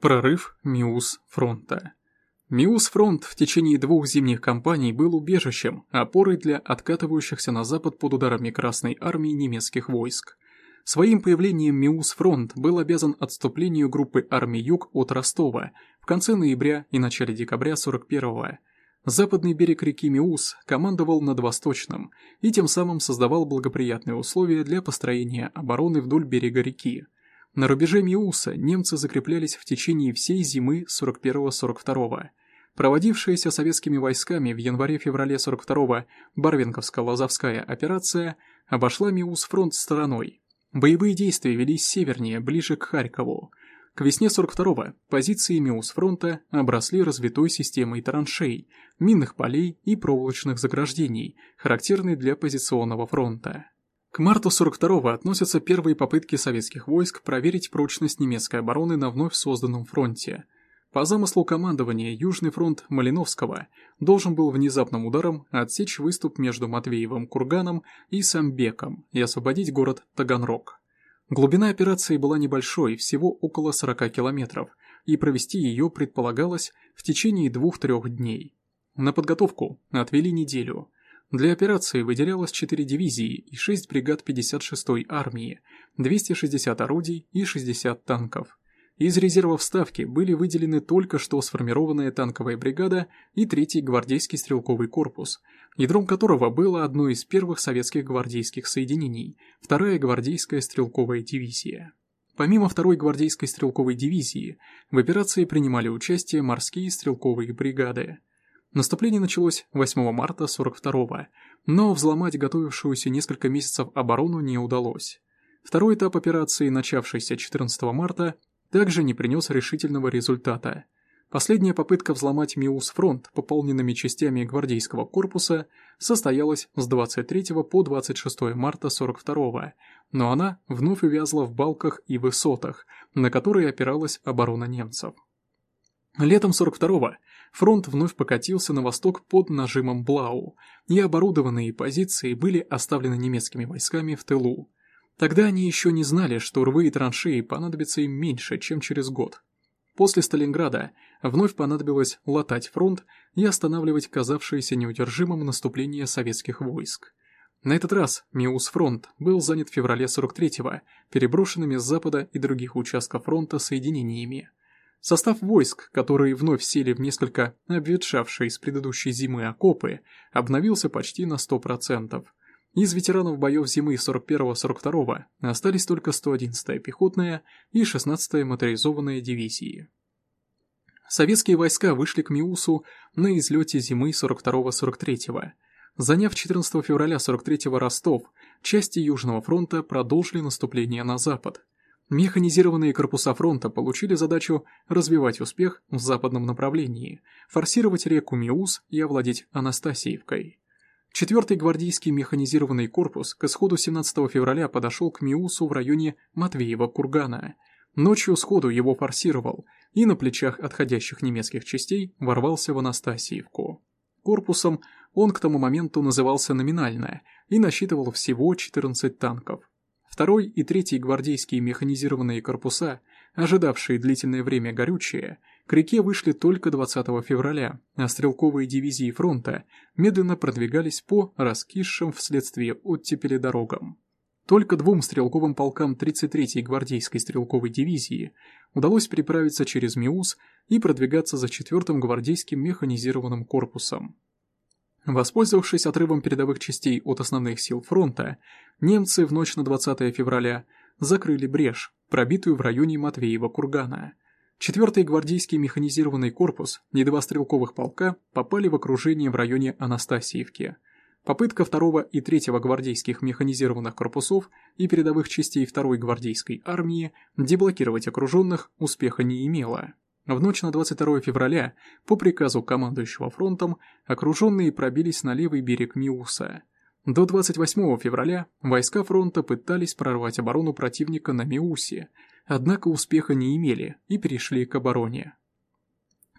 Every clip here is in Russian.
Прорыв Миус фронта. Миус фронт в течение двух зимних кампаний был убежищем, опорой для откатывающихся на запад под ударами Красной армии немецких войск. Своим появлением Миус фронт был обязан отступлению группы армий Юг от Ростова в конце ноября и начале декабря 41-го. Западный берег реки Миус командовал над Восточным и тем самым создавал благоприятные условия для построения обороны вдоль берега реки. На рубеже Миуса немцы закреплялись в течение всей зимы 41-42. Проводившаяся советскими войсками в январе-феврале 42-го Барвинковско-Лазовская операция обошла Миус фронт стороной. Боевые действия велись севернее, ближе к Харькову. К весне 42-го позиции Миус фронта обросли развитой системой траншей, минных полей и проволочных заграждений, характерной для позиционного фронта. К марту 42-го относятся первые попытки советских войск проверить прочность немецкой обороны на вновь созданном фронте. По замыслу командования Южный фронт Малиновского должен был внезапным ударом отсечь выступ между Матвеевым курганом и Самбеком и освободить город Таганрог. Глубина операции была небольшой, всего около 40 километров, и провести ее предполагалось в течение двух-трех дней. На подготовку отвели неделю – для операции выделялось 4 дивизии и 6 бригад 56-й армии, 260 орудий и 60 танков. Из резервов Ставки были выделены только что сформированная танковая бригада и 3-й гвардейский стрелковый корпус, ядром которого было одно из первых советских гвардейских соединений, 2-я гвардейская стрелковая дивизия. Помимо 2-й гвардейской стрелковой дивизии, в операции принимали участие морские стрелковые бригады. Наступление началось 8 марта 42-го, но взломать готовившуюся несколько месяцев оборону не удалось. Второй этап операции, начавшийся 14 марта, также не принес решительного результата. Последняя попытка взломать Миус-фронт пополненными частями гвардейского корпуса состоялась с 23 по 26 марта 42-го, но она вновь увязла в балках и высотах, на которые опиралась оборона немцев. Летом 42-го фронт вновь покатился на восток под нажимом Блау, и оборудованные позиции были оставлены немецкими войсками в тылу. Тогда они еще не знали, что рвы и траншеи понадобятся им меньше, чем через год. После Сталинграда вновь понадобилось латать фронт и останавливать казавшееся неудержимым наступление советских войск. На этот раз Миус-фронт был занят в феврале 43-го, переброшенными с запада и других участков фронта соединениями. Состав войск, которые вновь сели в несколько обветшавшие с предыдущей зимы окопы, обновился почти на 100%. Из ветеранов боев зимы 41-42 остались только 111-я пехотная и 16-я моторизованная дивизии. Советские войска вышли к Миусу на излете зимы 42-43. Заняв 14 февраля 43-го Ростов, части Южного фронта продолжили наступление на запад. Механизированные корпуса фронта получили задачу развивать успех в западном направлении, форсировать реку Миус и овладеть Анастасиевкой. Четвертый гвардейский механизированный корпус к исходу 17 февраля подошел к Миусу в районе Матвеева-Кургана. Ночью сходу его форсировал и на плечах отходящих немецких частей ворвался в Анастасиевку. Корпусом он к тому моменту назывался номинально и насчитывал всего 14 танков. Второй и третий гвардейские механизированные корпуса, ожидавшие длительное время горючее, к реке вышли только 20 февраля, а стрелковые дивизии фронта медленно продвигались по раскисшим вследствие оттепели дорогам. Только двум стрелковым полкам 33-й гвардейской стрелковой дивизии удалось переправиться через Миус и продвигаться за 4-м гвардейским механизированным корпусом. Воспользовавшись отрывом передовых частей от основных сил фронта, немцы в ночь на 20 февраля закрыли брешь, пробитую в районе Матвеева-Кургана. Четвертый гвардейский механизированный корпус и два стрелковых полка попали в окружение в районе Анастасиевки. Попытка второго и третьего гвардейских механизированных корпусов и передовых частей второй гвардейской армии деблокировать окруженных успеха не имела. В ночь на 22 февраля, по приказу командующего фронтом, окруженные пробились на левый берег Миуса. До 28 февраля войска фронта пытались прорвать оборону противника на Миусе, однако успеха не имели и перешли к обороне.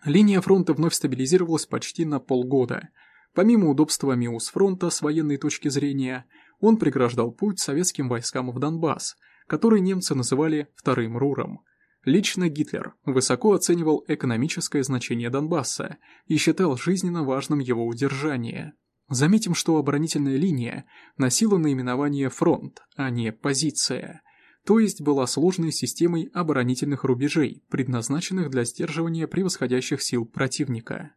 Линия фронта вновь стабилизировалась почти на полгода. Помимо удобства Миус фронта с военной точки зрения, он преграждал путь советским войскам в Донбасс, который немцы называли «вторым Руром», Лично Гитлер высоко оценивал экономическое значение Донбасса и считал жизненно важным его удержание. Заметим, что оборонительная линия носила наименование «фронт», а не «позиция», то есть была сложной системой оборонительных рубежей, предназначенных для сдерживания превосходящих сил противника.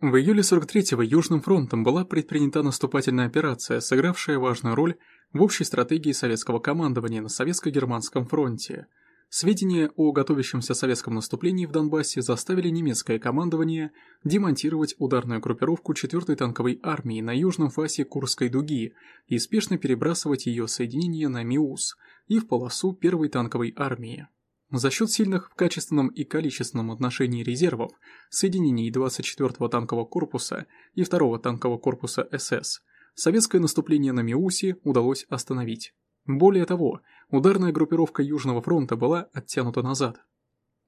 В июле 43-го Южным фронтом была предпринята наступательная операция, сыгравшая важную роль в общей стратегии советского командования на Советско-Германском фронте. Сведения о готовящемся советском наступлении в Донбассе заставили немецкое командование демонтировать ударную группировку 4-й танковой армии на южном фасе Курской дуги и спешно перебрасывать ее соединения на Миус и в полосу 1-й танковой армии. За счет сильных в качественном и количественном отношении резервов, соединений 24-го танкового корпуса и 2-го танкового корпуса СС, советское наступление на Миусе удалось остановить. Более того, ударная группировка Южного фронта была оттянута назад.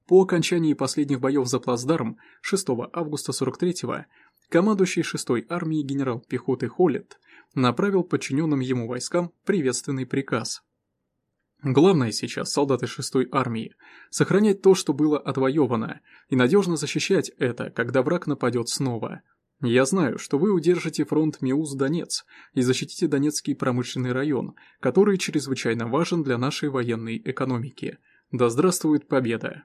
По окончании последних боев за плацдарм 6 августа 43-го командующий 6-й армией генерал пехоты Холлет направил подчиненным ему войскам приветственный приказ – Главное сейчас, солдаты 6-й армии, сохранять то, что было отвоевано, и надежно защищать это, когда враг нападет снова. Я знаю, что вы удержите фронт Миус-Донец и защитите Донецкий промышленный район, который чрезвычайно важен для нашей военной экономики. Да здравствует победа!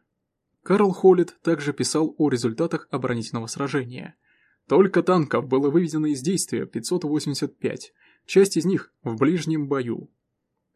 Карл Холлит также писал о результатах оборонительного сражения. Только танков было выведено из действия 585, часть из них в ближнем бою,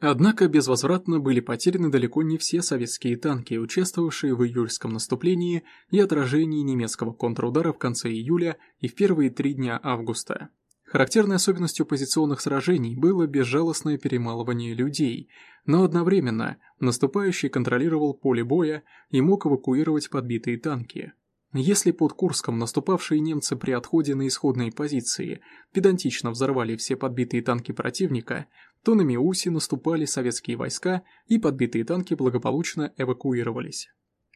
Однако безвозвратно были потеряны далеко не все советские танки, участвовавшие в июльском наступлении и отражении немецкого контрудара в конце июля и в первые три дня августа. Характерной особенностью позиционных сражений было безжалостное перемалывание людей, но одновременно наступающий контролировал поле боя и мог эвакуировать подбитые танки. Если под Курском наступавшие немцы при отходе на исходные позиции педантично взорвали все подбитые танки противника, то на Миусе наступали советские войска и подбитые танки благополучно эвакуировались.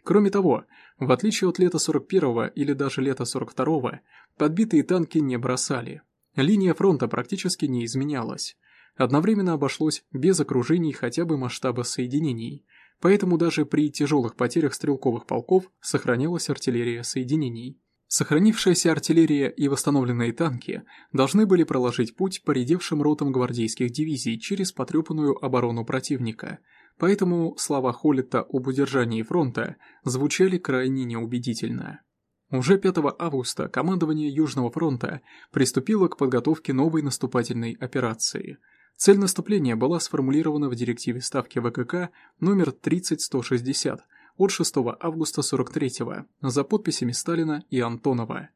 Кроме того, в отличие от лета 41-го или даже лета 42-го, подбитые танки не бросали. Линия фронта практически не изменялась. Одновременно обошлось без окружений хотя бы масштаба соединений – поэтому даже при тяжелых потерях стрелковых полков сохранялась артиллерия соединений. Сохранившаяся артиллерия и восстановленные танки должны были проложить путь поредевшим ротам гвардейских дивизий через потрепанную оборону противника, поэтому слова Холлита об удержании фронта звучали крайне неубедительно. Уже 5 августа командование Южного фронта приступило к подготовке новой наступательной операции – Цель наступления была сформулирована в директиве Ставки ВКК номер 30160 от 6 августа 43-го за подписями Сталина и Антонова.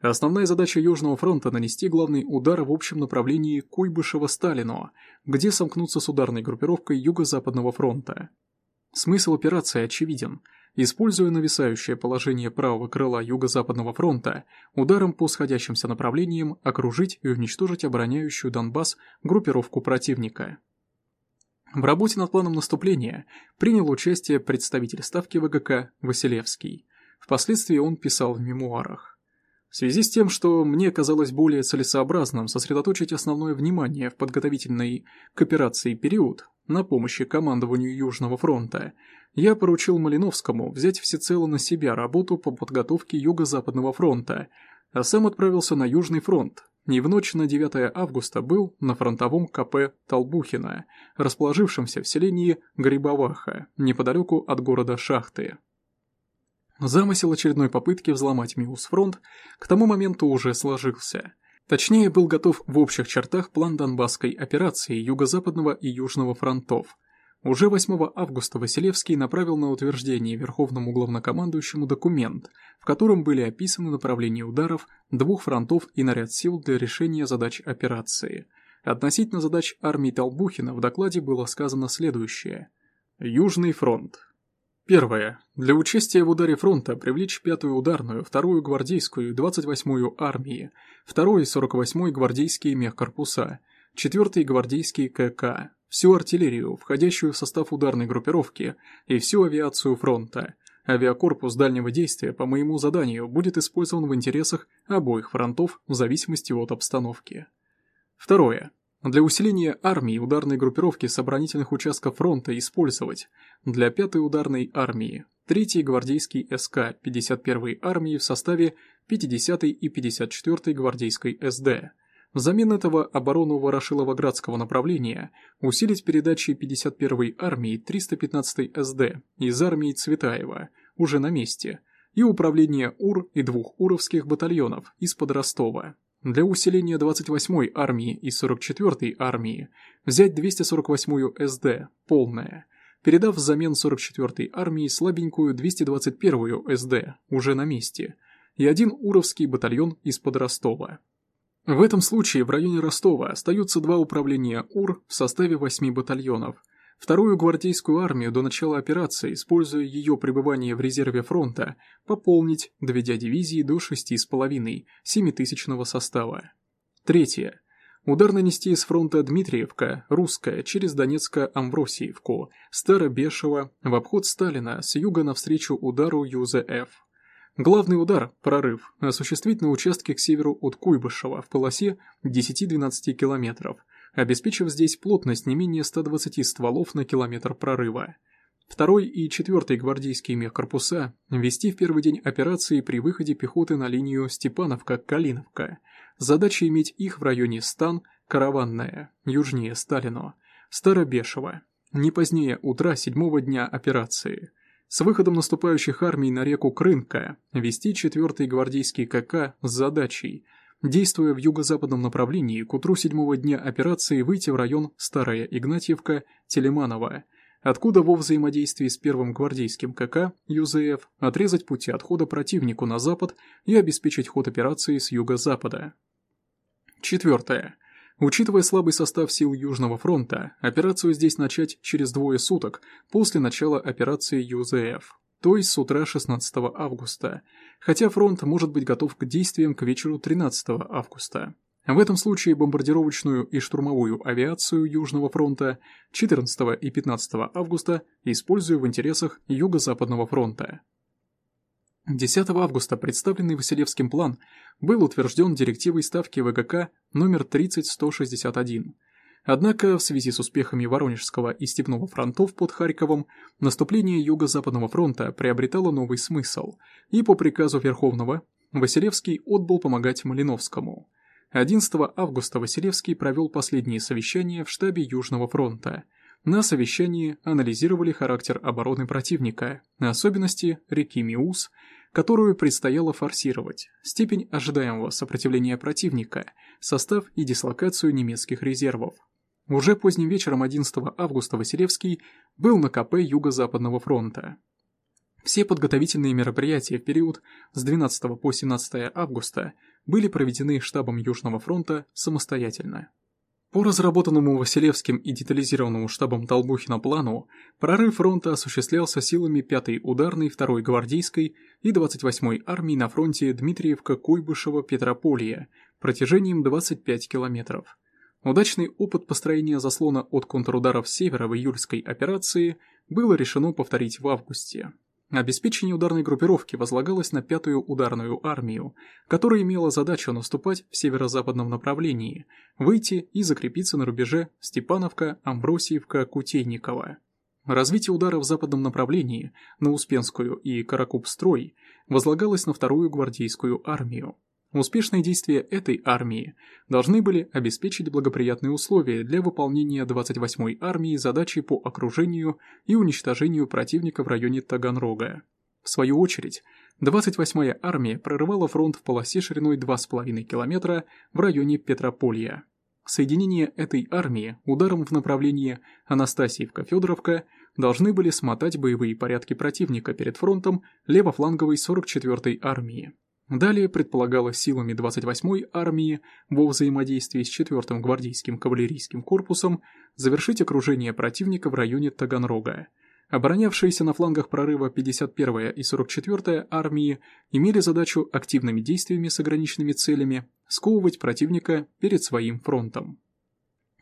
Основная задача Южного фронта – нанести главный удар в общем направлении Куйбышева-Сталину, где сомкнуться с ударной группировкой Юго-Западного фронта. Смысл операции очевиден – Используя нависающее положение правого крыла Юго-Западного фронта, ударом по сходящимся направлениям окружить и уничтожить обороняющую Донбасс группировку противника. В работе над планом наступления принял участие представитель Ставки ВГК Василевский. Впоследствии он писал в мемуарах. В связи с тем, что мне казалось более целесообразным сосредоточить основное внимание в подготовительной к операции период на помощи командованию Южного фронта, я поручил Малиновскому взять всецело на себя работу по подготовке Юго-Западного фронта, а сам отправился на Южный фронт. И в ночь на 9 августа был на фронтовом КП Толбухина, расположившемся в селении Грибоваха, неподалеку от города Шахты. Замысел очередной попытки взломать Миус-фронт к тому моменту уже сложился. Точнее, был готов в общих чертах план Донбасской операции Юго-Западного и Южного фронтов – уже 8 августа Василевский направил на утверждение Верховному главнокомандующему документ, в котором были описаны направления ударов двух фронтов и наряд сил для решения задач операции. Относительно задач армии Толбухина в докладе было сказано следующее. Южный фронт. Первое. Для участия в ударе фронта привлечь 5-ю ударную, 2-ю гвардейскую и 28-ю армии, 2-й и 48-й гвардейские мехкорпуса, 4-й гвардейский КК, всю артиллерию, входящую в состав ударной группировки, и всю авиацию фронта. Авиакорпус дальнего действия по моему заданию будет использован в интересах обоих фронтов в зависимости от обстановки. Второе. Для усиления армии ударной группировки с оборонительных участков фронта использовать для 5-й ударной армии 3-й гвардейский СК 51-й армии в составе 50-й и 54-й гвардейской СД. Взамен этого оборону Ворошилово-Градского направления усилить передачей 51-й армии 315-й СД из армии Цветаева, уже на месте, и управление УР и двух уровских батальонов из-под Ростова. Для усиления 28-й армии и 44-й армии взять 248-ю СД, полная, передав взамен 44-й армии слабенькую 221-ю СД, уже на месте, и один Уровский батальон из-под Ростова. В этом случае в районе Ростова остаются два управления УР в составе 8 батальонов – Вторую гвардейскую армию до начала операции, используя ее пребывание в резерве фронта, пополнить, доведя дивизии до 6,5 тысячного состава. Третье. Удар нанести из фронта Дмитриевка, Русская, через Донецко-Амвросиевку, Старобешево, в обход Сталина, с юга навстречу удару ЮЗФ. Главный удар, прорыв, осуществить на участке к северу от Куйбышева в полосе 10-12 километров – обеспечив здесь плотность не менее 120 стволов на километр прорыва. Второй и четвертый гвардейские мехкорпуса вести в первый день операции при выходе пехоты на линию Степановка-Калиновка. Задача иметь их в районе Стан, Караванная, южнее Сталино, Старобешево, не позднее утра седьмого дня операции. С выходом наступающих армий на реку Крынка вести 4-й гвардейский КК с задачей – действуя в юго-западном направлении, к утру седьмого дня операции выйти в район Старая Игнатьевка, Телеманово, откуда во взаимодействии с первым гвардейским КК ЮЗФ отрезать пути отхода противнику на запад и обеспечить ход операции с юго-запада. Четвертое. Учитывая слабый состав сил Южного фронта, операцию здесь начать через двое суток после начала операции ЮЗФ то есть с утра 16 августа, хотя фронт может быть готов к действиям к вечеру 13 августа. В этом случае бомбардировочную и штурмовую авиацию Южного фронта 14 и 15 августа использую в интересах Юго-Западного фронта. 10 августа представленный Василевским план был утвержден директивой Ставки ВГК номер 30161 Однако, в связи с успехами Воронежского и Степного фронтов под Харьковом, наступление Юго-Западного фронта приобретало новый смысл, и по приказу Верховного Василевский отбыл помогать Малиновскому. 11 августа Василевский провел последние совещания в штабе Южного фронта. На совещании анализировали характер обороны противника, особенности реки Миус, которую предстояло форсировать, степень ожидаемого сопротивления противника, состав и дислокацию немецких резервов. Уже поздним вечером 11 августа Василевский был на КП Юго-Западного фронта. Все подготовительные мероприятия в период с 12 по 17 августа были проведены штабом Южного фронта самостоятельно. По разработанному Василевским и детализированному штабом Толбухина плану, прорыв фронта осуществлялся силами 5-й ударной 2-й гвардейской и 28-й армии на фронте Дмитриевка-Куйбышево-Петрополье протяжением 25 километров. Удачный опыт построения заслона от контрударов севера в июльской операции было решено повторить в августе. Обеспечение ударной группировки возлагалось на пятую ударную армию, которая имела задачу наступать в северо-западном направлении, выйти и закрепиться на рубеже Степановка, Амбросиевка, Кутейникова. Развитие удара в западном направлении на Успенскую и Каракуб-строй возлагалось на вторую гвардейскую армию. Успешные действия этой армии должны были обеспечить благоприятные условия для выполнения 28-й армии задачи по окружению и уничтожению противника в районе Таганрога. В свою очередь, 28-я армия прорывала фронт в полосе шириной 2,5 км в районе Петрополья. Соединение этой армии ударом в направлении Анастасиевка-Федоровка должны были смотать боевые порядки противника перед фронтом левофланговой 44-й армии. Далее предполагалось силами 28-й армии во взаимодействии с 4-м гвардейским кавалерийским корпусом завершить окружение противника в районе Таганрога. Оборонявшиеся на флангах прорыва 51-я и 44-я армии имели задачу активными действиями с ограниченными целями сковывать противника перед своим фронтом.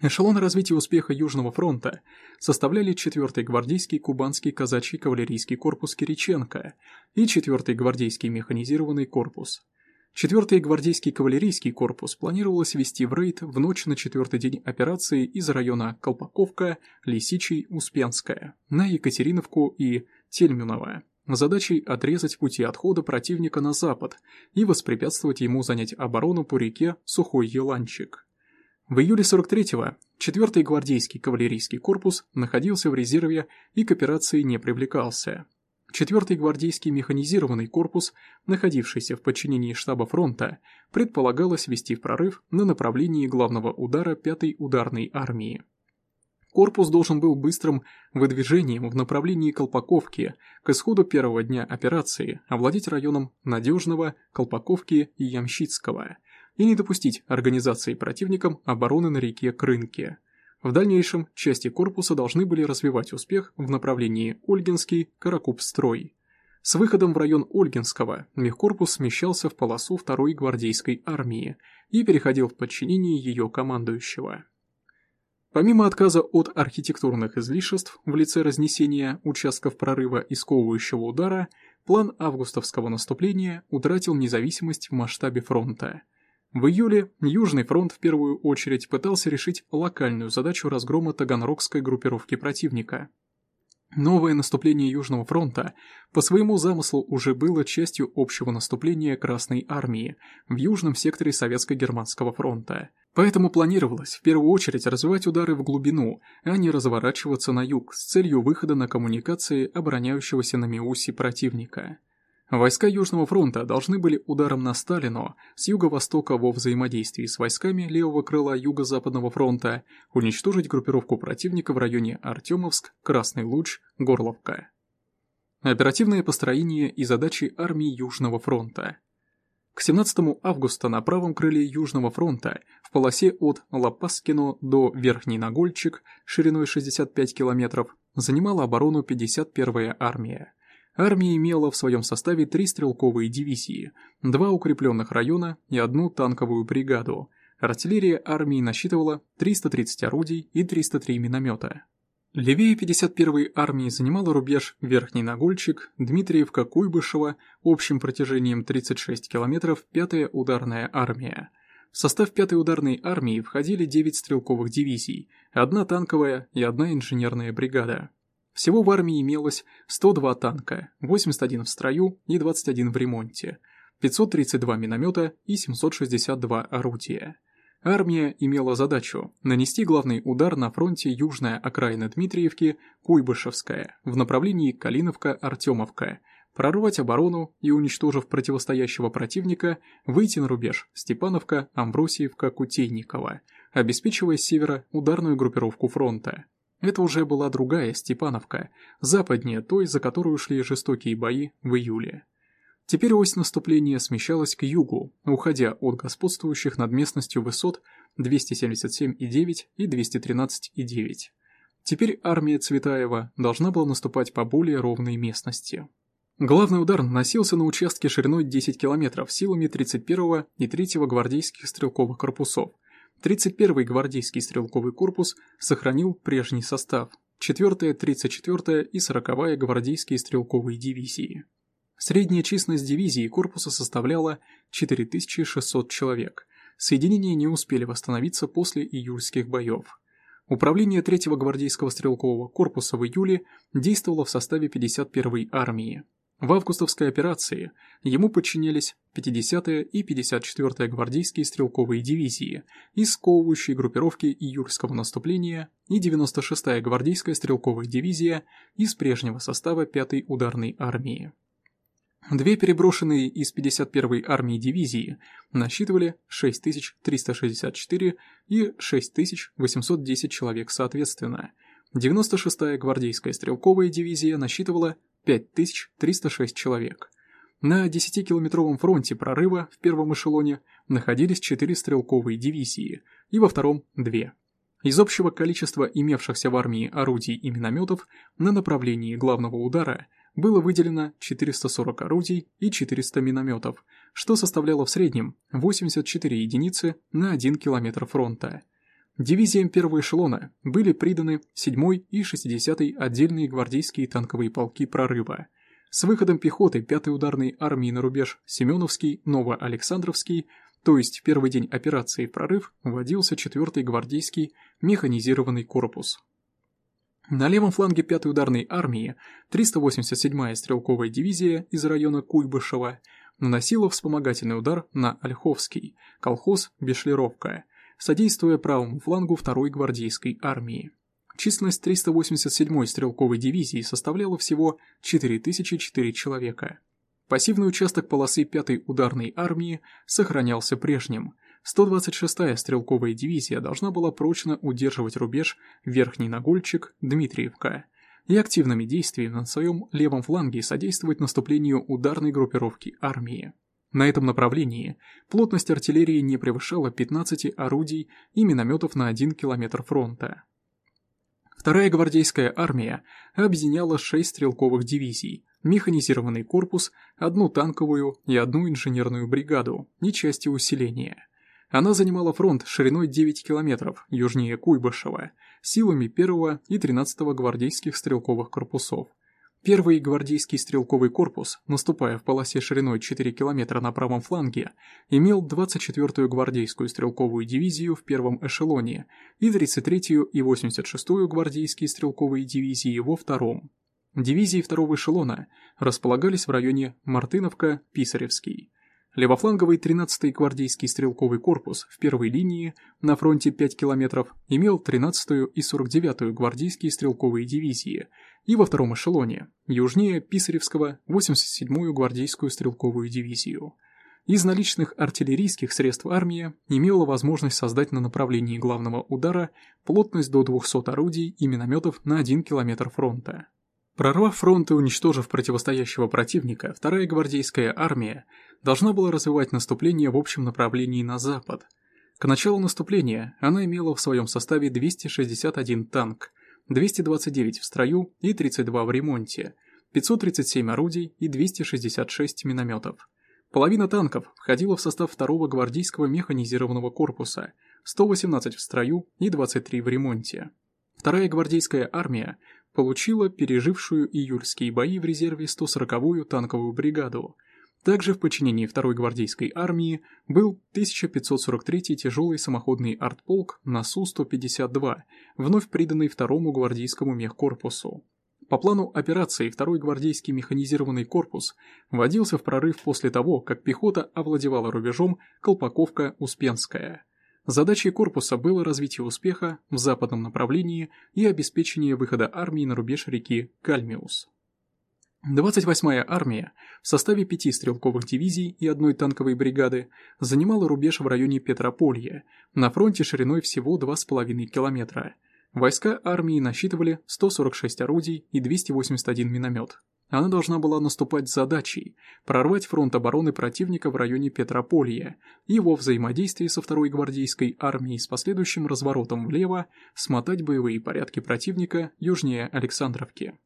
Эшелон развития успеха Южного фронта составляли 4-й гвардейский кубанский казачий кавалерийский корпус Кириченко и 4-й гвардейский механизированный корпус. 4-й гвардейский кавалерийский корпус планировалось вести в рейд в ночь на четвертый день операции из района Колпаковка, Лисичий, Успенская на Екатериновку и Тельминово, задачей отрезать пути отхода противника на запад и воспрепятствовать ему занять оборону по реке Сухой Еланчик. В июле 43-го 4-й гвардейский кавалерийский корпус находился в резерве и к операции не привлекался. 4-й гвардейский механизированный корпус, находившийся в подчинении штаба фронта, предполагалось вести в прорыв на направлении главного удара 5-й ударной армии. Корпус должен был быстрым выдвижением в направлении Колпаковки к исходу первого дня операции овладеть районом Надежного, Колпаковки и Ямщицкого и не допустить организации противником обороны на реке Крынке. В дальнейшем части корпуса должны были развивать успех в направлении Ольгинский-Каракуб-строй. С выходом в район Ольгинского мехкорпус смещался в полосу 2-й гвардейской армии и переходил в подчинение ее командующего. Помимо отказа от архитектурных излишеств в лице разнесения участков прорыва и сковывающего удара, план августовского наступления утратил независимость в масштабе фронта. В июле Южный фронт в первую очередь пытался решить локальную задачу разгрома таганрогской группировки противника – Новое наступление Южного фронта по своему замыслу уже было частью общего наступления Красной армии в южном секторе Советско-Германского фронта. Поэтому планировалось в первую очередь развивать удары в глубину, а не разворачиваться на юг с целью выхода на коммуникации обороняющегося на Миусе противника. Войска Южного фронта должны были ударом на Сталино с юго-востока во взаимодействии с войсками левого крыла Юго-Западного фронта уничтожить группировку противника в районе Артемовск, Красный Луч, Горловка. Оперативное построение и задачи армии Южного фронта. К 17 августа на правом крыле Южного фронта в полосе от Лопаскино до Верхний Нагольчик шириной 65 километров занимала оборону 51-я армия. Армия имела в своем составе три стрелковые дивизии, два укрепленных района и одну танковую бригаду. Артиллерия армии насчитывала 330 орудий и 303 миномета. Левее 51-й армии занимала рубеж Верхний Нагольчик, Дмитриевка, Куйбышева, общим протяжением 36 километров 5-я ударная армия. В состав 5-й ударной армии входили 9 стрелковых дивизий, одна танковая и одна инженерная бригада. Всего в армии имелось 102 танка, 81 в строю и 21 в ремонте, 532 миномета и 762 орудия. Армия имела задачу нанести главный удар на фронте южная окраина Дмитриевки, Куйбышевская, в направлении Калиновка-Артемовка, прорвать оборону и, уничтожив противостоящего противника, выйти на рубеж Степановка, Амбросиевка, Кутейникова, обеспечивая с севера ударную группировку фронта. Это уже была другая Степановка, западнее той, за которую шли жестокие бои в июле. Теперь ось наступления смещалась к югу, уходя от господствующих над местностью высот 277,9 и 213,9. Теперь армия Цветаева должна была наступать по более ровной местности. Главный удар наносился на участке шириной 10 километров силами 31-го и 3-го гвардейских стрелковых корпусов, 31-й гвардейский стрелковый корпус сохранил прежний состав, 4-я, 34-я и 40-я гвардейские стрелковые дивизии. Средняя численность дивизии корпуса составляла 4600 человек. Соединения не успели восстановиться после июльских боев. Управление 3-го гвардейского стрелкового корпуса в июле действовало в составе 51-й армии. В августовской операции ему подчинялись 50-я и 54-я гвардейские стрелковые дивизии из сковывающей группировки июльского наступления и 96-я гвардейская стрелковая дивизия из прежнего состава 5-й ударной армии. Две переброшенные из 51-й армии дивизии насчитывали 6364 и 6810 человек соответственно. 96-я гвардейская стрелковая дивизия насчитывала 5306 человек. На 10-километровом фронте прорыва в первом эшелоне находились 4 стрелковые дивизии и во втором – 2. Из общего количества имевшихся в армии орудий и минометов на направлении главного удара было выделено 440 орудий и 400 минометов, что составляло в среднем 84 единицы на 1 километр фронта. Дивизиям первого эшелона были приданы 7 и 60 отдельные гвардейские танковые полки прорыва. С выходом пехоты 5-й ударной армии на рубеж Семеновский, Новоалександровский, то есть в первый день операции «Прорыв» вводился 4-й гвардейский механизированный корпус. На левом фланге 5-й ударной армии 387-я стрелковая дивизия из района Куйбышева наносила вспомогательный удар на Ольховский, колхоз Бешлеровка, содействуя правому флангу 2-й гвардейской армии. Численность 387-й стрелковой дивизии составляла всего 4004 человека. Пассивный участок полосы 5-й ударной армии сохранялся прежним. 126-я стрелковая дивизия должна была прочно удерживать рубеж Верхний Нагольчик, Дмитриевка и активными действиями на своем левом фланге содействовать наступлению ударной группировки армии. На этом направлении плотность артиллерии не превышала 15 орудий и минометов на 1 километр фронта. Вторая гвардейская армия объединяла 6 стрелковых дивизий, механизированный корпус, одну танковую и одну инженерную бригаду и части усиления. Она занимала фронт шириной 9 километров южнее Куйбышева, силами 1 и 13 гвардейских стрелковых корпусов. Первый гвардейский стрелковый корпус, наступая в полосе шириной 4 километра на правом фланге, имел 24-ю гвардейскую стрелковую дивизию в первом эшелоне и 33-ю и 86-ю гвардейские стрелковые дивизии во втором. Дивизии второго эшелона располагались в районе Мартыновка-Писаревский. Левофланговый 13-й гвардейский стрелковый корпус в первой линии на фронте 5 километров имел 13-ю и 49-ю гвардейские стрелковые дивизии и во втором эшелоне, южнее Писаревского, 87-ю гвардейскую стрелковую дивизию. Из наличных артиллерийских средств армия имела возможность создать на направлении главного удара плотность до 200 орудий и минометов на 1 километр фронта. Прорвав фронт и уничтожив противостоящего противника, вторая гвардейская армия должна была развивать наступление в общем направлении на запад. К началу наступления она имела в своем составе 261 танк, 229 в строю и 32 в ремонте, 537 орудий и 266 минометов. Половина танков входила в состав 2-го гвардейского механизированного корпуса, 118 в строю и 23 в ремонте. Вторая гвардейская армия получила пережившую июльские бои в резерве 140-ю танковую бригаду. Также в подчинении 2-й гвардейской армии был 1543-й тяжелый самоходный артполк на Су-152, вновь приданный 2-му гвардейскому мехкорпусу. По плану операции 2-й гвардейский механизированный корпус вводился в прорыв после того, как пехота овладевала рубежом Колпаковка-Успенская – Задачей корпуса было развитие успеха в западном направлении и обеспечение выхода армии на рубеж реки Кальмиус. 28-я армия в составе пяти стрелковых дивизий и одной танковой бригады занимала рубеж в районе Петрополья, на фронте шириной всего 2,5 километра. Войска армии насчитывали 146 орудий и 281 миномет. Она должна была наступать с задачей прорвать фронт обороны противника в районе Петрополья и его взаимодействии со второй гвардейской армией с последующим разворотом влево смотать боевые порядки противника южнее Александровки.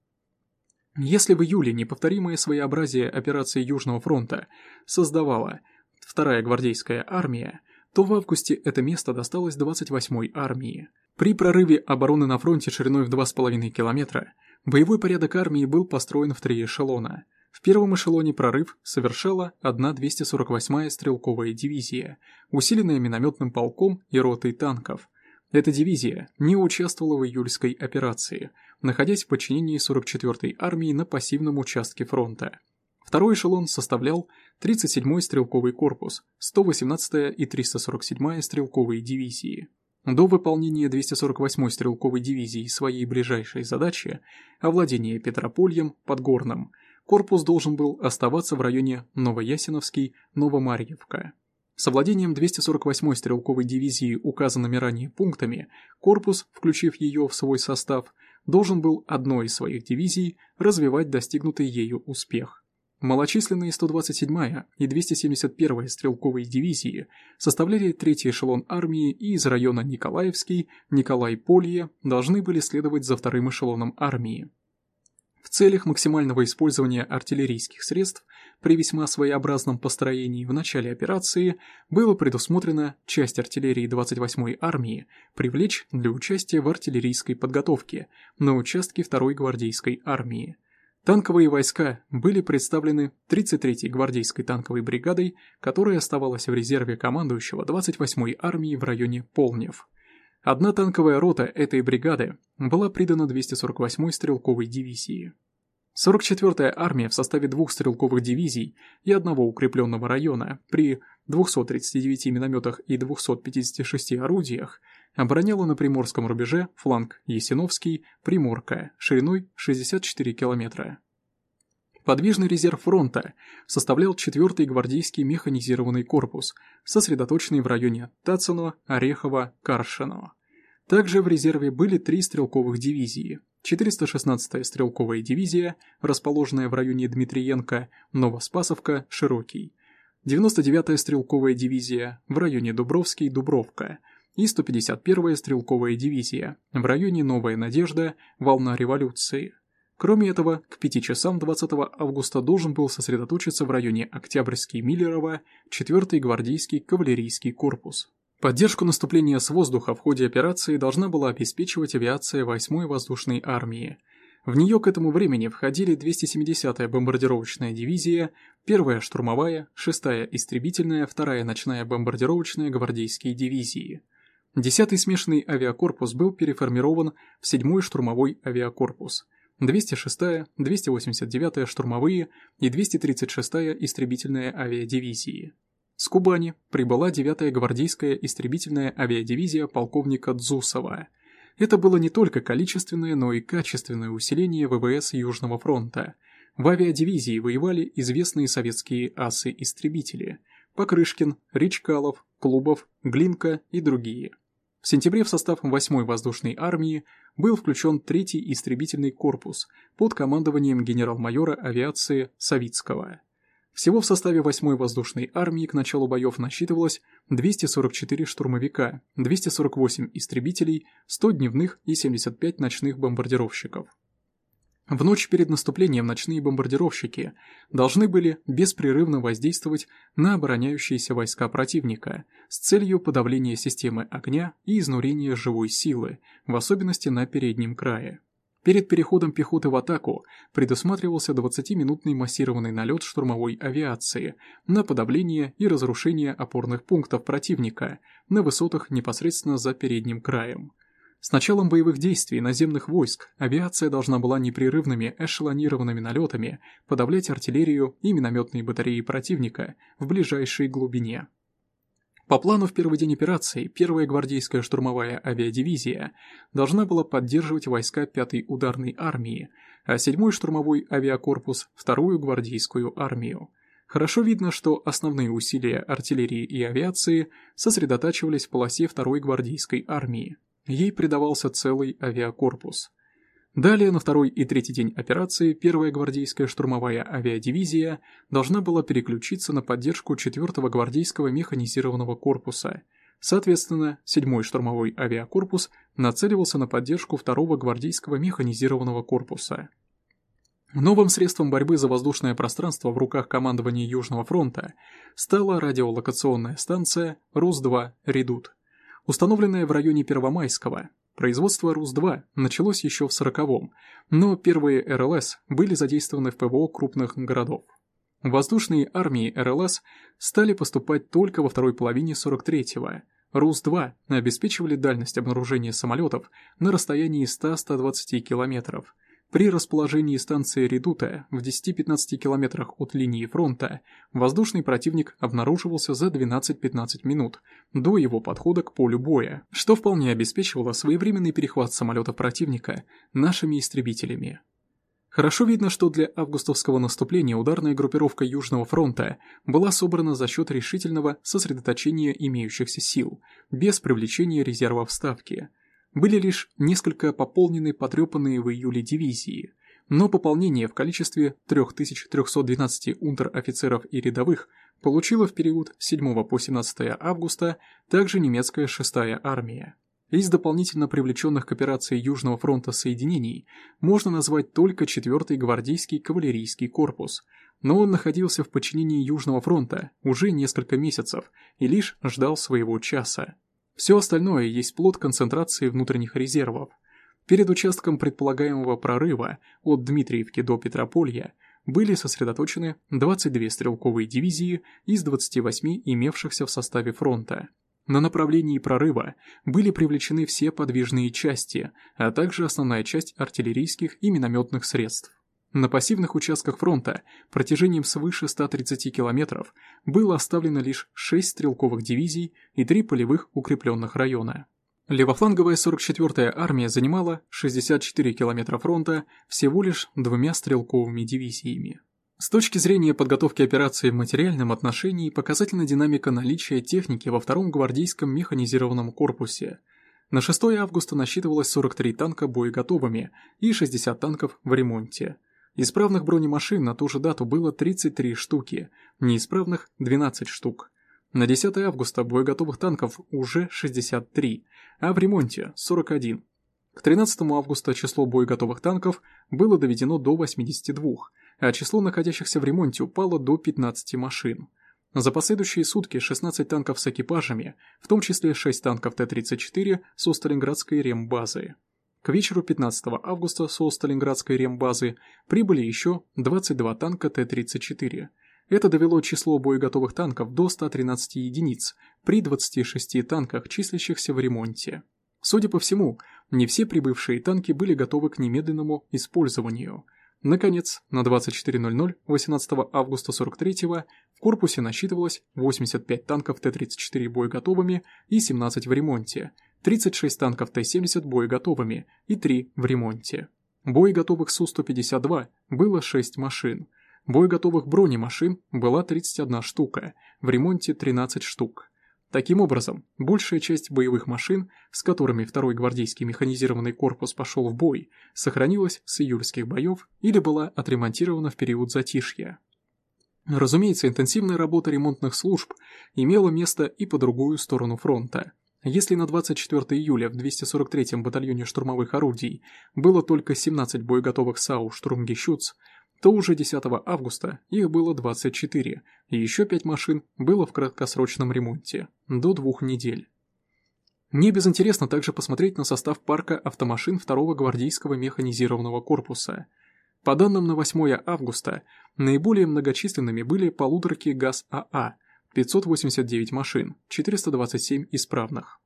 Если в июле неповторимое своеобразие операции Южного фронта создавала вторая гвардейская армия, то в августе это место досталось 28-й армии. При прорыве обороны на фронте шириной в 2,5 километра – Боевой порядок армии был построен в три эшелона. В первом эшелоне прорыв совершала 1-248-я стрелковая дивизия, усиленная минометным полком и ротой танков. Эта дивизия не участвовала в июльской операции, находясь в подчинении 44-й армии на пассивном участке фронта. Второй эшелон составлял 37-й стрелковый корпус, 118-я и 347-я стрелковые дивизии. До выполнения 248-й стрелковой дивизии своей ближайшей задачи – овладения Петропольем, Подгорным, корпус должен был оставаться в районе Новоясиновский, Новомарьевка. С овладением 248-й стрелковой дивизии указанными ранее пунктами, корпус, включив ее в свой состав, должен был одной из своих дивизий развивать достигнутый ею успех. Малочисленные 127-я и 271-я стрелковые дивизии составляли третий эшелон армии и из района Николаевский, Николай-Полье должны были следовать за вторым эшелоном армии. В целях максимального использования артиллерийских средств при весьма своеобразном построении в начале операции было предусмотрено часть артиллерии 28-й армии привлечь для участия в артиллерийской подготовке на участке 2-й гвардейской армии – Танковые войска были представлены 33-й гвардейской танковой бригадой, которая оставалась в резерве командующего 28-й армии в районе Полнев. Одна танковая рота этой бригады была придана 248-й стрелковой дивизии. 44-я армия в составе двух стрелковых дивизий и одного укрепленного района при 239 минометах и 256 орудиях обороняла на Приморском рубеже фланг Есиновский, Приморка, шириной 64 километра. Подвижный резерв фронта составлял 4-й гвардейский механизированный корпус, сосредоточенный в районе Тацино, Орехово, Каршино. Также в резерве были три стрелковых дивизии. 416-я стрелковая дивизия, расположенная в районе Дмитриенко, Новоспасовка, Широкий. 99-я стрелковая дивизия в районе Дубровский, Дубровка – и 151-я стрелковая дивизия в районе Новая Надежда, Волна революции. Кроме этого, к 5 часам 20 августа должен был сосредоточиться в районе Октябрьский Миллерово 4-й гвардейский кавалерийский корпус. Поддержку наступления с воздуха в ходе операции должна была обеспечивать авиация 8-й воздушной армии. В нее к этому времени входили 270-я бомбардировочная дивизия, 1-я штурмовая, 6-я истребительная, 2-я ночная бомбардировочная гвардейские дивизии – Десятый смешанный авиакорпус был переформирован в седьмой штурмовой авиакорпус. 206-я, 289-я штурмовые и 236-я истребительная авиадивизии. С Кубани прибыла 9-я гвардейская истребительная авиадивизия полковника Дзусова. Это было не только количественное, но и качественное усиление ВВС Южного фронта. В авиадивизии воевали известные советские асы-истребители – Покрышкин, Ричкалов, Клубов, Глинка и другие. В сентябре в состав 8-й воздушной армии был включен 3-й истребительный корпус под командованием генерал-майора авиации Савицкого. Всего в составе 8-й воздушной армии к началу боев насчитывалось 244 штурмовика, 248 истребителей, 100 дневных и 75 ночных бомбардировщиков. В ночь перед наступлением ночные бомбардировщики должны были беспрерывно воздействовать на обороняющиеся войска противника с целью подавления системы огня и изнурения живой силы, в особенности на переднем крае. Перед переходом пехоты в атаку предусматривался 20-минутный массированный налет штурмовой авиации на подавление и разрушение опорных пунктов противника на высотах непосредственно за передним краем – с началом боевых действий наземных войск авиация должна была непрерывными эшелонированными налетами подавлять артиллерию и минометные батареи противника в ближайшей глубине. По плану в первый день операции первая гвардейская штурмовая авиадивизия должна была поддерживать войска 5-й ударной армии, а 7-й штурмовой авиакорпус – вторую гвардейскую армию. Хорошо видно, что основные усилия артиллерии и авиации сосредотачивались в полосе 2-й гвардейской армии. Ей придавался целый авиакорпус. Далее, на второй и третий день операции, первая гвардейская штурмовая авиадивизия должна была переключиться на поддержку 4-го гвардейского механизированного корпуса. Соответственно, 7-й штурмовой авиакорпус нацеливался на поддержку 2-го гвардейского механизированного корпуса. Новым средством борьбы за воздушное пространство в руках командования Южного фронта стала радиолокационная станция РУС-2 «Редут». Установленное в районе Первомайского, производство РУС-2 началось еще в 40-м, но первые РЛС были задействованы в ПВО крупных городов. Воздушные армии РЛС стали поступать только во второй половине 43-го. РУС-2 обеспечивали дальность обнаружения самолетов на расстоянии 100-120 километров – при расположении станции Редута в 10-15 километрах от линии фронта воздушный противник обнаруживался за 12-15 минут до его подхода к полю боя, что вполне обеспечивало своевременный перехват самолета противника нашими истребителями. Хорошо видно, что для августовского наступления ударная группировка Южного фронта была собрана за счет решительного сосредоточения имеющихся сил, без привлечения резервов ставки – были лишь несколько пополнены потрепанные в июле дивизии, но пополнение в количестве 3312 унтер-офицеров и рядовых получила в период с 7 по 17 августа также немецкая 6-я армия. Из дополнительно привлеченных к операции Южного фронта соединений можно назвать только 4-й гвардейский кавалерийский корпус, но он находился в подчинении Южного фронта уже несколько месяцев и лишь ждал своего часа. Все остальное есть плод концентрации внутренних резервов. Перед участком предполагаемого прорыва от Дмитриевки до Петрополья были сосредоточены 22 стрелковые дивизии из 28 имевшихся в составе фронта. На направлении прорыва были привлечены все подвижные части, а также основная часть артиллерийских и минометных средств. На пассивных участках фронта протяжением свыше 130 километров было оставлено лишь 6 стрелковых дивизий и 3 полевых укрепленных района. Левофланговая 44-я армия занимала 64 километра фронта всего лишь двумя стрелковыми дивизиями. С точки зрения подготовки операции в материальном отношении показательна динамика наличия техники во втором гвардейском механизированном корпусе. На 6 августа насчитывалось 43 танка боеготовыми и 60 танков в ремонте. Исправных бронемашин на ту же дату было 33 штуки, неисправных – 12 штук. На 10 августа боеготовых танков уже 63, а в ремонте – 41. К 13 августа число боеготовых танков было доведено до 82, а число находящихся в ремонте упало до 15 машин. За последующие сутки 16 танков с экипажами, в том числе 6 танков Т-34 со Сталинградской рембазы. К вечеру 15 августа со Сталинградской рембазы прибыли еще 22 танка Т-34. Это довело число боеготовых танков до 113 единиц при 26 танках, числящихся в ремонте. Судя по всему, не все прибывшие танки были готовы к немедленному использованию – Наконец, на 24.00 18 августа 43-го в корпусе насчитывалось 85 танков Т-34 боеготовыми и 17 в ремонте, 36 танков Т-70 боеготовыми и 3 в ремонте. Боеготовых Су-152 было 6 машин, боеготовых бронемашин была 31 штука, в ремонте 13 штук. Таким образом, большая часть боевых машин, с которыми второй гвардейский механизированный корпус пошел в бой, сохранилась с июльских боев или была отремонтирована в период затишья. Разумеется, интенсивная работа ремонтных служб имела место и по другую сторону фронта. Если на 24 июля в 243-м батальоне штурмовых орудий было только 17 боеготовых САУ «Штурмгещуц», то уже 10 августа их было 24, и еще 5 машин было в краткосрочном ремонте, до двух недель. Мне безинтересно также посмотреть на состав парка автомашин 2-го гвардейского механизированного корпуса. По данным на 8 августа, наиболее многочисленными были полуторки ГАЗ-АА, 589 машин, 427 исправных.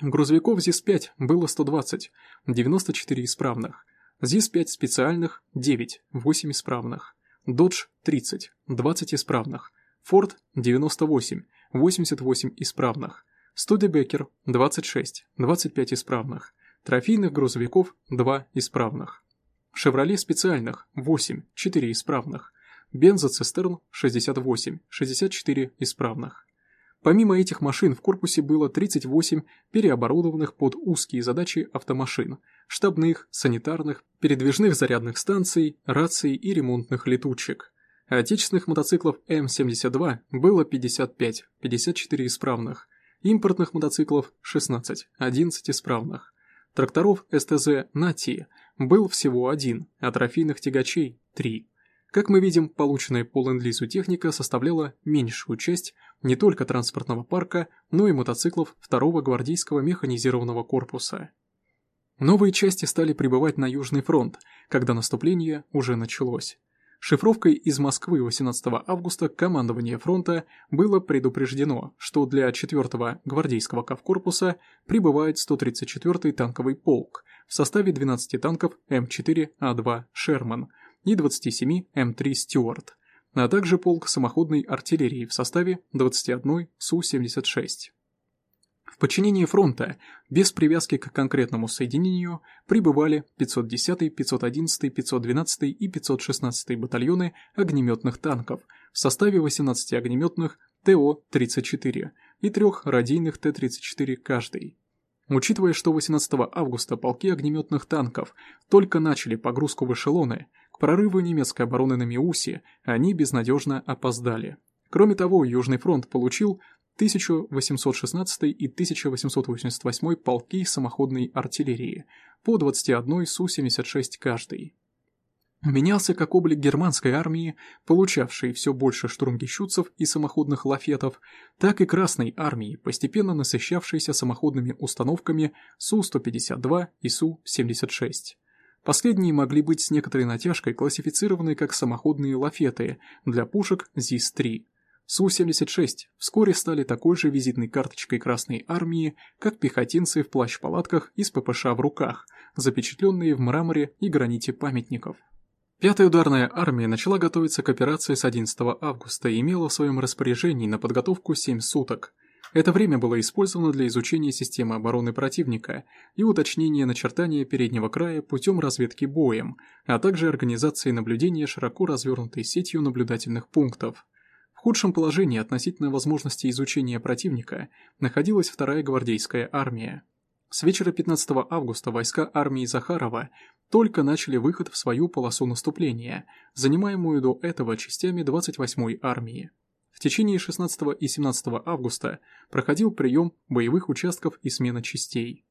Грузовиков ЗИС-5 было 120, 94 исправных, ЗИС-5 специальных – 9, 8 исправных. Dodge – 30, 20 исправных. Ford – 98, 88 исправных. Студебекер – 26, 25 исправных. Трофейных грузовиков – 2 исправных. Шевроле специальных – 8, 4 исправных. Бензоцистерн – 68, 64 исправных. Помимо этих машин в корпусе было 38 переоборудованных под узкие задачи автомашин, штабных, санитарных, передвижных зарядных станций, раций и ремонтных летучек. Отечественных мотоциклов М-72 было 55, 54 исправных, импортных мотоциклов 16, 11 исправных. Тракторов СТЗ «Нати» был всего один, а трофейных тягачей – три. Как мы видим, полученная по ленд-лизу техника составляла меньшую часть не только транспортного парка, но и мотоциклов второго гвардейского механизированного корпуса. Новые части стали прибывать на Южный фронт, когда наступление уже началось. Шифровкой из Москвы 18 августа командование фронта было предупреждено, что для 4-го гвардейского кавкорпуса прибывает 134-й танковый полк в составе 12 танков М4А2 «Шерман», и 27 М3 «Стюарт», а также полк самоходной артиллерии в составе 21 Су-76. В подчинении фронта, без привязки к конкретному соединению, прибывали 510, 511, 512 и 516 батальоны огнеметных танков в составе 18 огнеметных ТО-34 и трех радийных Т-34 каждый. Учитывая, что 18 августа полки огнеметных танков только начали погрузку в эшелоны, к прорыву немецкой обороны на Миусе они безнадежно опоздали. Кроме того, Южный фронт получил 1816 и 1888 полки самоходной артиллерии, по 21 Су-76 каждый. менялся как облик германской армии, получавшей все больше штурмгищутцев и самоходных лафетов, так и Красной армии, постепенно насыщавшейся самоходными установками Су-152 и Су-76. Последние могли быть с некоторой натяжкой классифицированы как самоходные лафеты для пушек ЗИС-3. Су-76 вскоре стали такой же визитной карточкой Красной Армии, как пехотинцы в плащ-палатках и с ППШ в руках, запечатленные в мраморе и граните памятников. Пятая ударная армия начала готовиться к операции с 11 августа и имела в своем распоряжении на подготовку 7 суток. Это время было использовано для изучения системы обороны противника и уточнения начертания переднего края путем разведки боем, а также организации наблюдения широко развернутой сетью наблюдательных пунктов. В худшем положении относительно возможности изучения противника находилась вторая гвардейская армия. С вечера 15 августа войска армии Захарова только начали выход в свою полосу наступления, занимаемую до этого частями 28-й армии. В течение 16 и 17 августа проходил прием боевых участков и смена частей.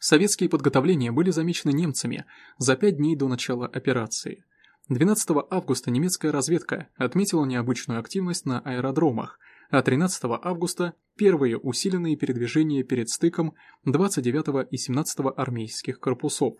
Советские подготовления были замечены немцами за пять дней до начала операции. 12 августа немецкая разведка отметила необычную активность на аэродромах – а 13 августа – первые усиленные передвижения перед стыком 29 и 17 армейских корпусов.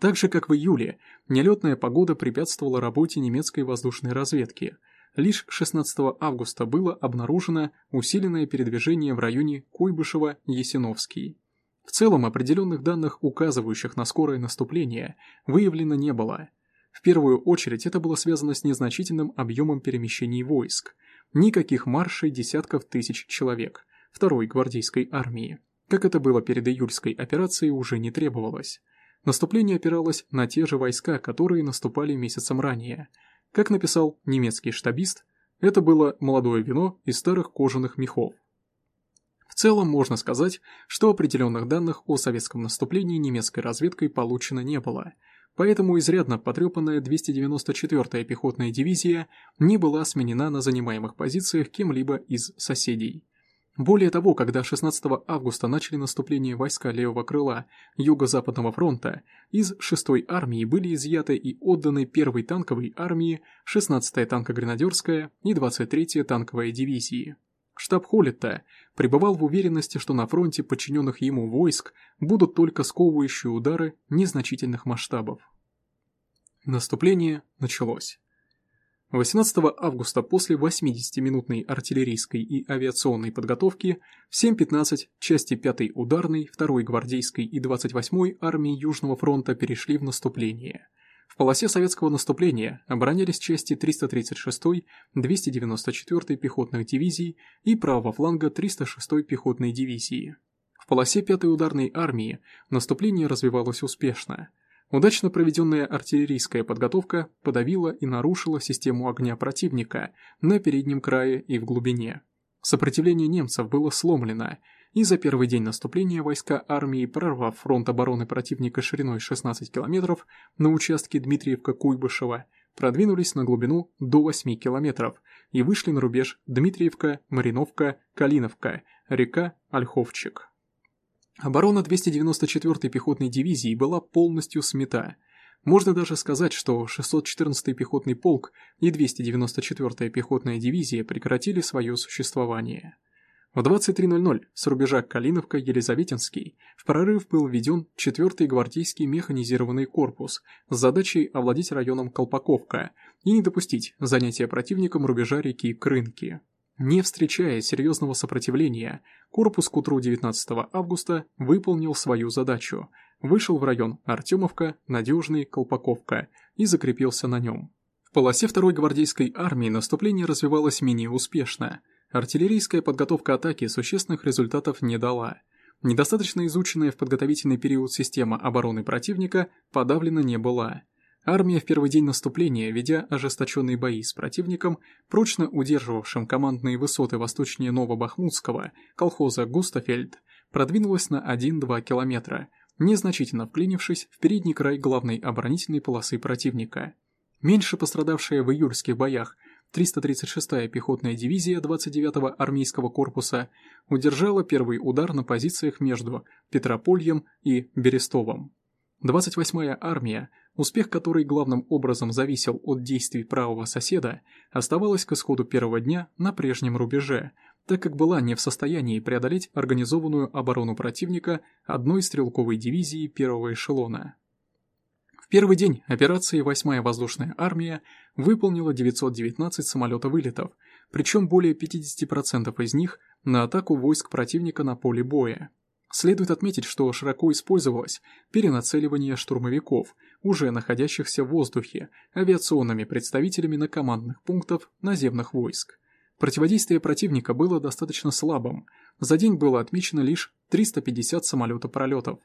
Так же, как в июле, нелетная погода препятствовала работе немецкой воздушной разведки. Лишь 16 августа было обнаружено усиленное передвижение в районе Куйбышева-Ясиновский. В целом определенных данных, указывающих на скорое наступление, выявлено не было. В первую очередь это было связано с незначительным объемом перемещений войск – Никаких маршей десятков тысяч человек, второй гвардейской армии. Как это было перед июльской операцией, уже не требовалось. Наступление опиралось на те же войска, которые наступали месяцем ранее. Как написал немецкий штабист, это было молодое вино из старых кожаных мехов. В целом можно сказать, что определенных данных о советском наступлении немецкой разведкой получено не было – поэтому изрядно потрепанная 294-я пехотная дивизия не была сменена на занимаемых позициях кем-либо из соседей. Более того, когда 16 августа начали наступление войска левого крыла Юго-Западного фронта, из 6-й армии были изъяты и отданы 1-й танковой армии, 16-я танкогренадерская и 23-я танковая дивизии. Штаб Холлетта пребывал в уверенности, что на фронте подчиненных ему войск будут только сковывающие удары незначительных масштабов. Наступление началось. 18 августа после 80-минутной артиллерийской и авиационной подготовки в 7.15 части 5-й ударной, 2-й гвардейской и 28-й армии Южного фронта перешли в наступление – в полосе советского наступления оборонялись части 336-й, 294-й пехотных дивизий и правого фланга 306-й пехотной дивизии. В полосе 5-й ударной армии наступление развивалось успешно. Удачно проведенная артиллерийская подготовка подавила и нарушила систему огня противника на переднем крае и в глубине. Сопротивление немцев было сломлено, и за первый день наступления войска армии, прорвав фронт обороны противника шириной 16 километров на участке Дмитриевка-Куйбышева, продвинулись на глубину до 8 километров и вышли на рубеж Дмитриевка, Мариновка, Калиновка, река Ольховчик. Оборона 294-й пехотной дивизии была полностью смета. Можно даже сказать, что 614-й пехотный полк и 294-я пехотная дивизия прекратили свое существование. В 23.00 с рубежа Калиновка-Елизаветинский в прорыв был введен 4-й гвардейский механизированный корпус с задачей овладеть районом Колпаковка и не допустить занятия противником рубежа реки Крынки. Не встречая серьезного сопротивления, корпус к утру 19 августа выполнил свою задачу, вышел в район Артемовка, Надежный, Колпаковка и закрепился на нем. В полосе 2-й гвардейской армии наступление развивалось менее успешно – Артиллерийская подготовка атаки существенных результатов не дала. Недостаточно изученная в подготовительный период система обороны противника подавлена не была. Армия в первый день наступления, ведя ожесточенные бои с противником, прочно удерживавшим командные высоты восточнее Новобахмутского, колхоза Густафельд, продвинулась на 1-2 километра, незначительно вклинившись в передний край главной оборонительной полосы противника. Меньше пострадавшая в июльских боях 336-я пехотная дивизия 29-го армейского корпуса удержала первый удар на позициях между Петропольем и Берестовым. 28-я армия успех которой главным образом зависел от действий правого соседа, оставалась к исходу первого дня на прежнем рубеже, так как была не в состоянии преодолеть организованную оборону противника одной стрелковой дивизии первого эшелона. В первый день операции 8-я воздушная армия выполнила 919 самолета-вылетов, причем более 50% из них на атаку войск противника на поле боя. Следует отметить, что широко использовалось перенацеливание штурмовиков, уже находящихся в воздухе, авиационными представителями на командных пунктах наземных войск. Противодействие противника было достаточно слабым, за день было отмечено лишь 350 самолета-пролетов.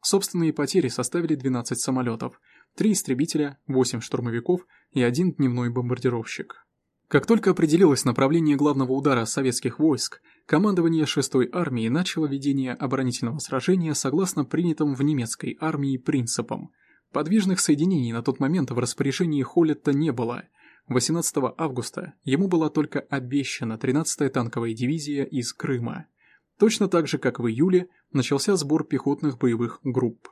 Собственные потери составили 12 самолетов, 3 истребителя, 8 штурмовиков и один дневной бомбардировщик. Как только определилось направление главного удара советских войск, командование 6-й армии начало ведение оборонительного сражения согласно принятым в немецкой армии принципам. Подвижных соединений на тот момент в распоряжении Холлетта не было. 18 августа ему была только обещана 13-я танковая дивизия из Крыма. Точно так же, как в июле, начался сбор пехотных боевых групп.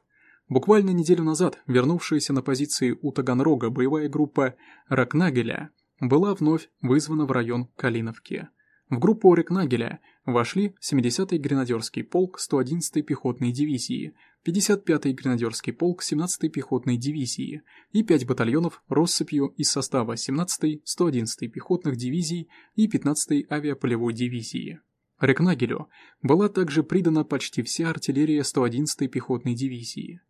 Буквально неделю назад вернувшаяся на позиции у Таганрога боевая группа Ракнагеля – была вновь вызвана в район Калиновки. В группу Рекнагеля вошли 70-й гренадерский полк 111-й пехотной дивизии, 55-й гренадерский полк 17-й пехотной дивизии и 5 батальонов россыпью из состава 17-й, 111-й пехотных дивизий и 15-й авиаполевой дивизии. Рекнагелю была также придана почти вся артиллерия 111-й пехотной дивизии.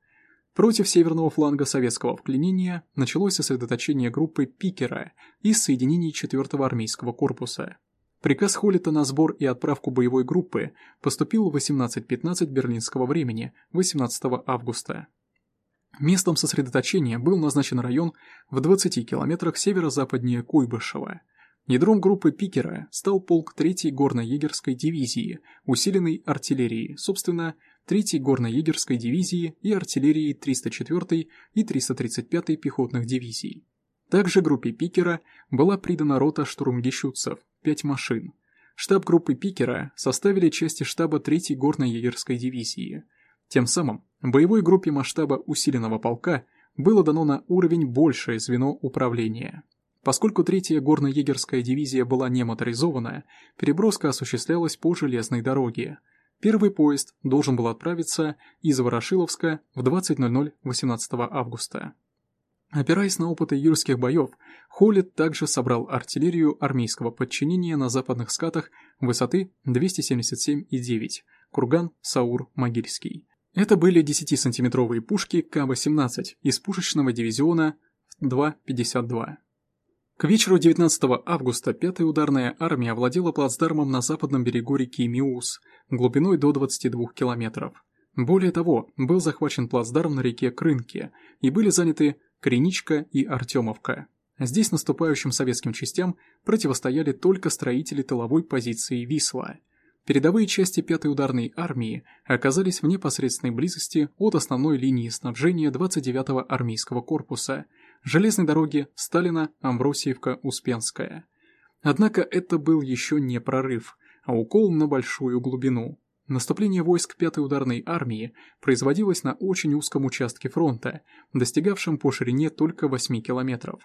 Против северного фланга советского вклинения началось сосредоточение группы Пикера из соединений 4-го армейского корпуса. Приказ Холлита на сбор и отправку боевой группы поступил в 18.15 берлинского времени 18 августа. Местом сосредоточения был назначен район в 20 километрах северо-западнее Куйбышева. Ядром группы Пикера стал полк 3-й горно-егерской дивизии, усиленной артиллерией, собственно, 3-й горно-егерской дивизии и артиллерии 304-й и 335-й пехотных дивизий. Также группе Пикера была придана рота штурмгищутцев, 5 машин. Штаб группы Пикера составили части штаба 3-й горно-егерской дивизии. Тем самым боевой группе масштаба усиленного полка было дано на уровень большее звено управления. Поскольку третья горно-егерская дивизия была не моторизованная, переброска осуществлялась по железной дороге – Первый поезд должен был отправиться из Ворошиловска в 20.00 18 августа. Опираясь на опыт июльских боев, Холлит также собрал артиллерию армейского подчинения на западных скатах высоты 277,9, курган Саур-Могильский. Это были 10-сантиметровые пушки К-18 из пушечного дивизиона 2,52. К вечеру 19 августа 5-я ударная армия овладела плацдармом на западном берегу реки Миус, глубиной до 22 километров. Более того, был захвачен плацдарм на реке Крынке, и были заняты Криничка и Артемовка. Здесь наступающим советским частям противостояли только строители тыловой позиции Висла. Передовые части 5-й ударной армии оказались в непосредственной близости от основной линии снабжения 29-го армейского корпуса – железной дороги Сталина, Амбросиевка, Успенская. Однако это был еще не прорыв, а укол на большую глубину. Наступление войск 5-й ударной армии производилось на очень узком участке фронта, достигавшем по ширине только 8 километров.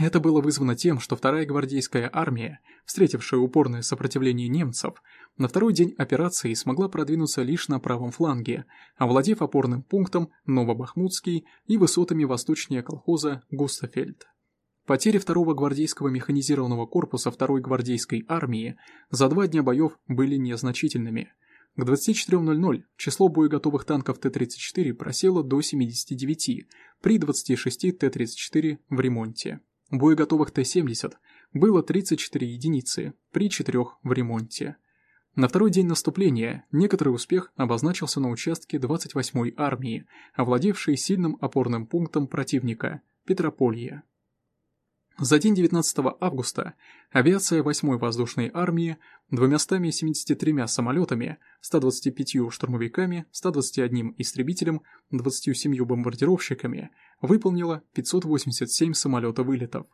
Это было вызвано тем, что вторая гвардейская армия, встретившая упорное сопротивление немцев, на второй день операции смогла продвинуться лишь на правом фланге, овладев опорным пунктом Новобахмутский и высотами восточнее колхоза Густафельд. Потери второго гвардейского механизированного корпуса второй гвардейской армии за два дня боев были незначительными. К 24.00 число боеготовых танков Т-34 просело до 79 при 26 Т-34 в ремонте. Боеготовых Т-70 было 34 единицы, при 4 в ремонте. На второй день наступления некоторый успех обозначился на участке 28-й армии, овладевшей сильным опорным пунктом противника – Петрополье. За день 19 августа авиация 8-й воздушной армии 273 самолетами, 125 штурмовиками, 121 истребителем, 27 бомбардировщиками выполнила 587 самолета-вылетов.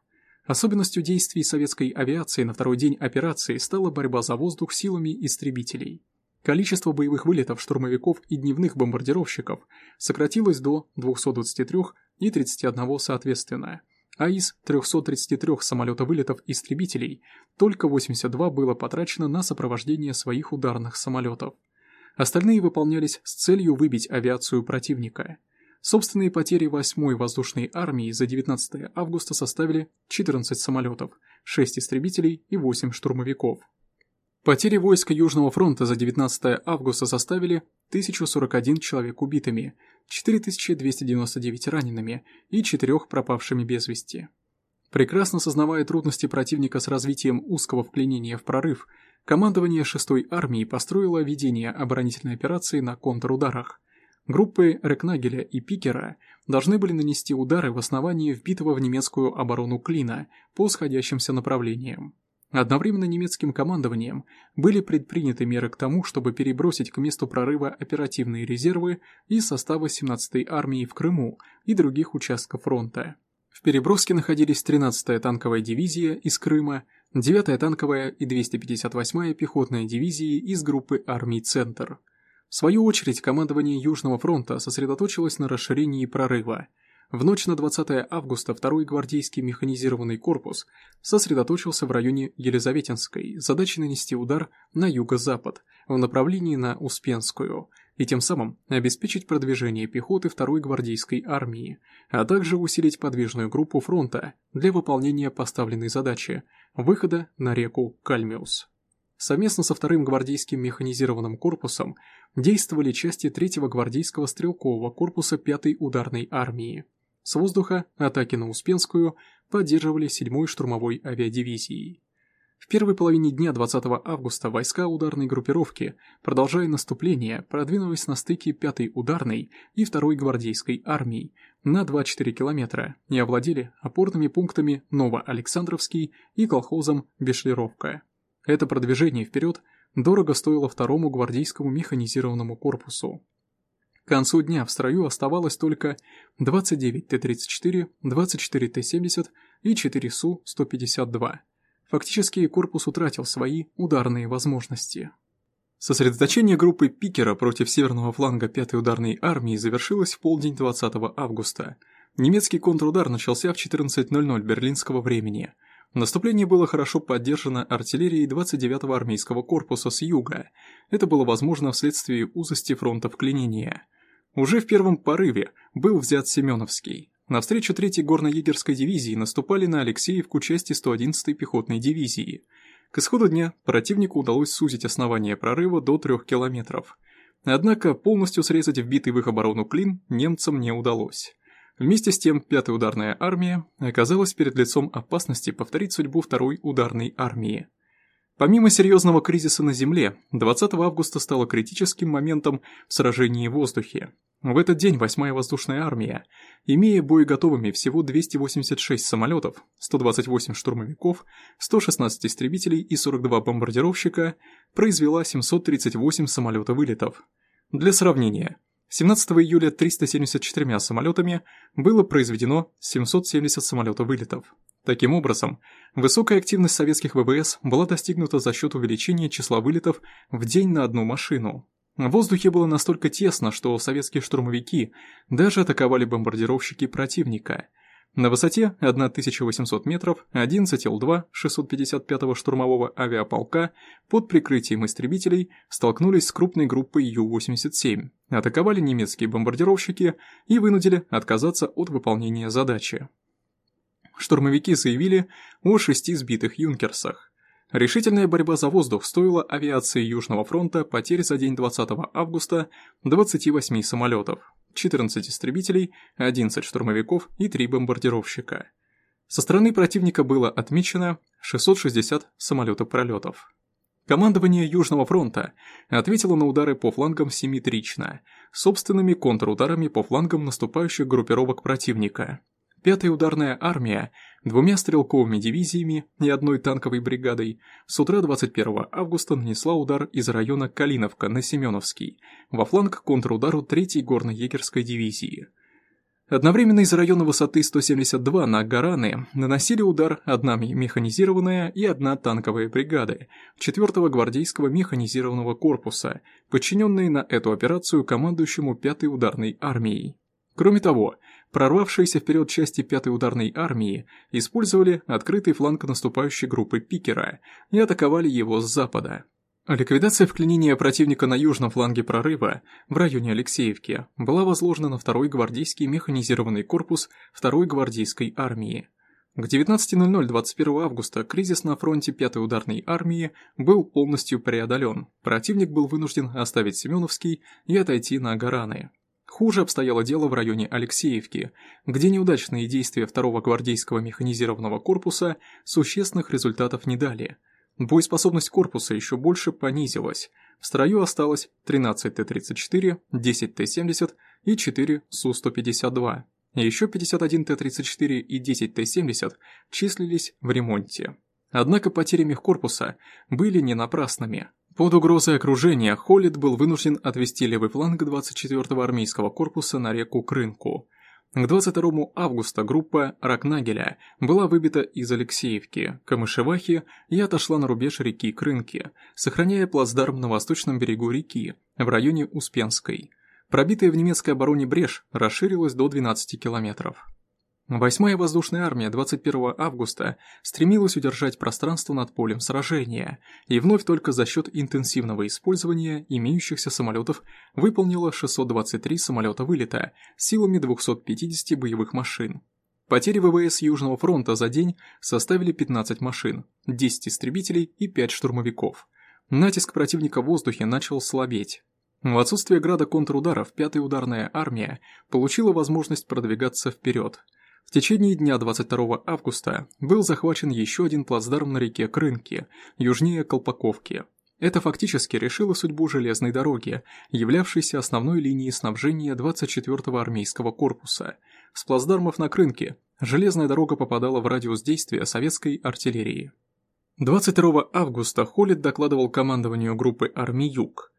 Особенностью действий советской авиации на второй день операции стала борьба за воздух силами истребителей. Количество боевых вылетов штурмовиков и дневных бомбардировщиков сократилось до 223 и 31 соответственно, а из 333 самолета-вылетов истребителей только 82 было потрачено на сопровождение своих ударных самолетов. Остальные выполнялись с целью выбить авиацию противника. Собственные потери 8-й воздушной армии за 19 августа составили 14 самолетов, 6 истребителей и 8 штурмовиков. Потери войск Южного фронта за 19 августа составили 1041 человек убитыми, 4299 ранеными и 4 пропавшими без вести. Прекрасно сознавая трудности противника с развитием узкого вклинения в прорыв, командование 6-й армии построило ведение оборонительной операции на контрударах. Группы Рекнагеля и Пикера должны были нанести удары в основании вбитого в немецкую оборону клина по сходящимся направлениям. Одновременно немецким командованием были предприняты меры к тому, чтобы перебросить к месту прорыва оперативные резервы из состава 17-й армии в Крыму и других участков фронта. В переброске находились 13-я танковая дивизия из Крыма, 9-я танковая и 258-я пехотная дивизии из группы армий «Центр». В свою очередь, командование Южного фронта сосредоточилось на расширении прорыва – в ночь на 20 августа второй гвардейский механизированный корпус сосредоточился в районе Елизаветинской задачей нанести удар на юго-запад в направлении на Успенскую и тем самым обеспечить продвижение пехоты второй гвардейской армии, а также усилить подвижную группу фронта для выполнения поставленной задачи – выхода на реку Кальмиус. Совместно со вторым гвардейским механизированным корпусом действовали части третьего гвардейского стрелкового корпуса 5-й ударной армии. С воздуха атаки на Успенскую поддерживали 7-й штурмовой авиадивизией. В первой половине дня 20 августа войска ударной группировки, продолжая наступление, продвинулись на стыке 5-й ударной и 2-й гвардейской армий на 2-4 километра и овладели опорными пунктами Новоалександровский и колхозом Бешлеровка. Это продвижение вперед дорого стоило второму гвардейскому механизированному корпусу. К концу дня в строю оставалось только 29 Т-34, 24 Т-70 и 4 Су-152. Фактически корпус утратил свои ударные возможности. Сосредоточение группы Пикера против северного фланга 5-й ударной армии завершилось в полдень 20 августа. Немецкий контрудар начался в 14.00 берлинского времени – Наступление было хорошо поддержано артиллерией 29-го армейского корпуса с юга. Это было возможно вследствие узости фронта вклинения. Уже в первом порыве был взят Семеновский. Навстречу 3-й горно-егерской дивизии наступали на Алексеевку части 111-й пехотной дивизии. К исходу дня противнику удалось сузить основание прорыва до 3 километров. Однако полностью срезать вбитый в их оборону клин немцам не удалось. Вместе с тем, пятая ударная армия оказалась перед лицом опасности повторить судьбу второй ударной армии. Помимо серьезного кризиса на земле, 20 августа стало критическим моментом в сражении в воздухе. В этот день 8-я воздушная армия, имея боеготовыми всего 286 самолетов, 128 штурмовиков, 116 истребителей и 42 бомбардировщика, произвела 738 самолета-вылетов. Для сравнения, 17 июля 374 самолетами было произведено 770 самолетов-вылетов. Таким образом, высокая активность советских ВВС была достигнута за счет увеличения числа вылетов в день на одну машину. В воздухе было настолько тесно, что советские штурмовики даже атаковали бомбардировщики противника – на высоте 1800 метров 11 Л-2 655-го штурмового авиаполка под прикрытием истребителей столкнулись с крупной группой Ю-87, атаковали немецкие бомбардировщики и вынудили отказаться от выполнения задачи. Штурмовики заявили о шести сбитых «Юнкерсах». Решительная борьба за воздух стоила авиации Южного фронта потерь за день 20 августа 28 самолетов. 14 истребителей, 11 штурмовиков и 3 бомбардировщика. Со стороны противника было отмечено 660 самолетов-пролетов. Командование Южного фронта ответило на удары по флангам симметрично, собственными контрударами по флангам наступающих группировок противника – Пятая ударная армия двумя стрелковыми дивизиями и одной танковой бригадой с утра 21 августа нанесла удар из района Калиновка на Семеновский во фланг контрудару 3-й горно-егерской дивизии. Одновременно из района высоты 172 на Гараны наносили удар одна механизированная и одна танковая бригады 4-го гвардейского механизированного корпуса, подчиненные на эту операцию командующему 5-й ударной армией. Кроме того, прорвавшиеся вперед части 5-й ударной армии использовали открытый фланг наступающей группы Пикера и атаковали его с запада. Ликвидация вклинения противника на южном фланге прорыва, в районе Алексеевки, была возложена на 2-й гвардейский механизированный корпус 2-й гвардейской армии. К 19.00 21 августа кризис на фронте 5-й ударной армии был полностью преодолен, противник был вынужден оставить Семеновский и отойти на Гараны. Хуже обстояло дело в районе Алексеевки, где неудачные действия 2-го гвардейского механизированного корпуса существенных результатов не дали – Боеспособность корпуса еще больше понизилась. В строю осталось 13 Т-34, 10 Т-70 и 4 Су-152. Еще 51 Т-34 и 10 Т-70 числились в ремонте. Однако потери мехкорпуса были не напрасными. Под угрозой окружения Холлит был вынужден отвести левый фланг 24-го армейского корпуса на реку Крынку. К 22 августа группа Ракнагеля была выбита из Алексеевки, Камышевахи и отошла на рубеж реки Крынки, сохраняя плацдарм на восточном берегу реки, в районе Успенской. Пробитая в немецкой обороне брешь расширилась до 12 километров. Восьмая воздушная армия 21 августа стремилась удержать пространство над полем сражения и вновь только за счет интенсивного использования имеющихся самолетов выполнила 623 самолета вылета силами 250 боевых машин. Потери ВВС Южного фронта за день составили 15 машин, 10 истребителей и 5 штурмовиков. Натиск противника в воздухе начал слабеть. В отсутствие града контрударов 5-я ударная армия получила возможность продвигаться вперед – в течение дня 22 августа был захвачен еще один плацдарм на реке Крынки, южнее Колпаковки. Это фактически решило судьбу железной дороги, являвшейся основной линией снабжения 24-го армейского корпуса. С плацдармов на Крынке железная дорога попадала в радиус действия советской артиллерии. 22 августа Холлит докладывал командованию группы армий Юг.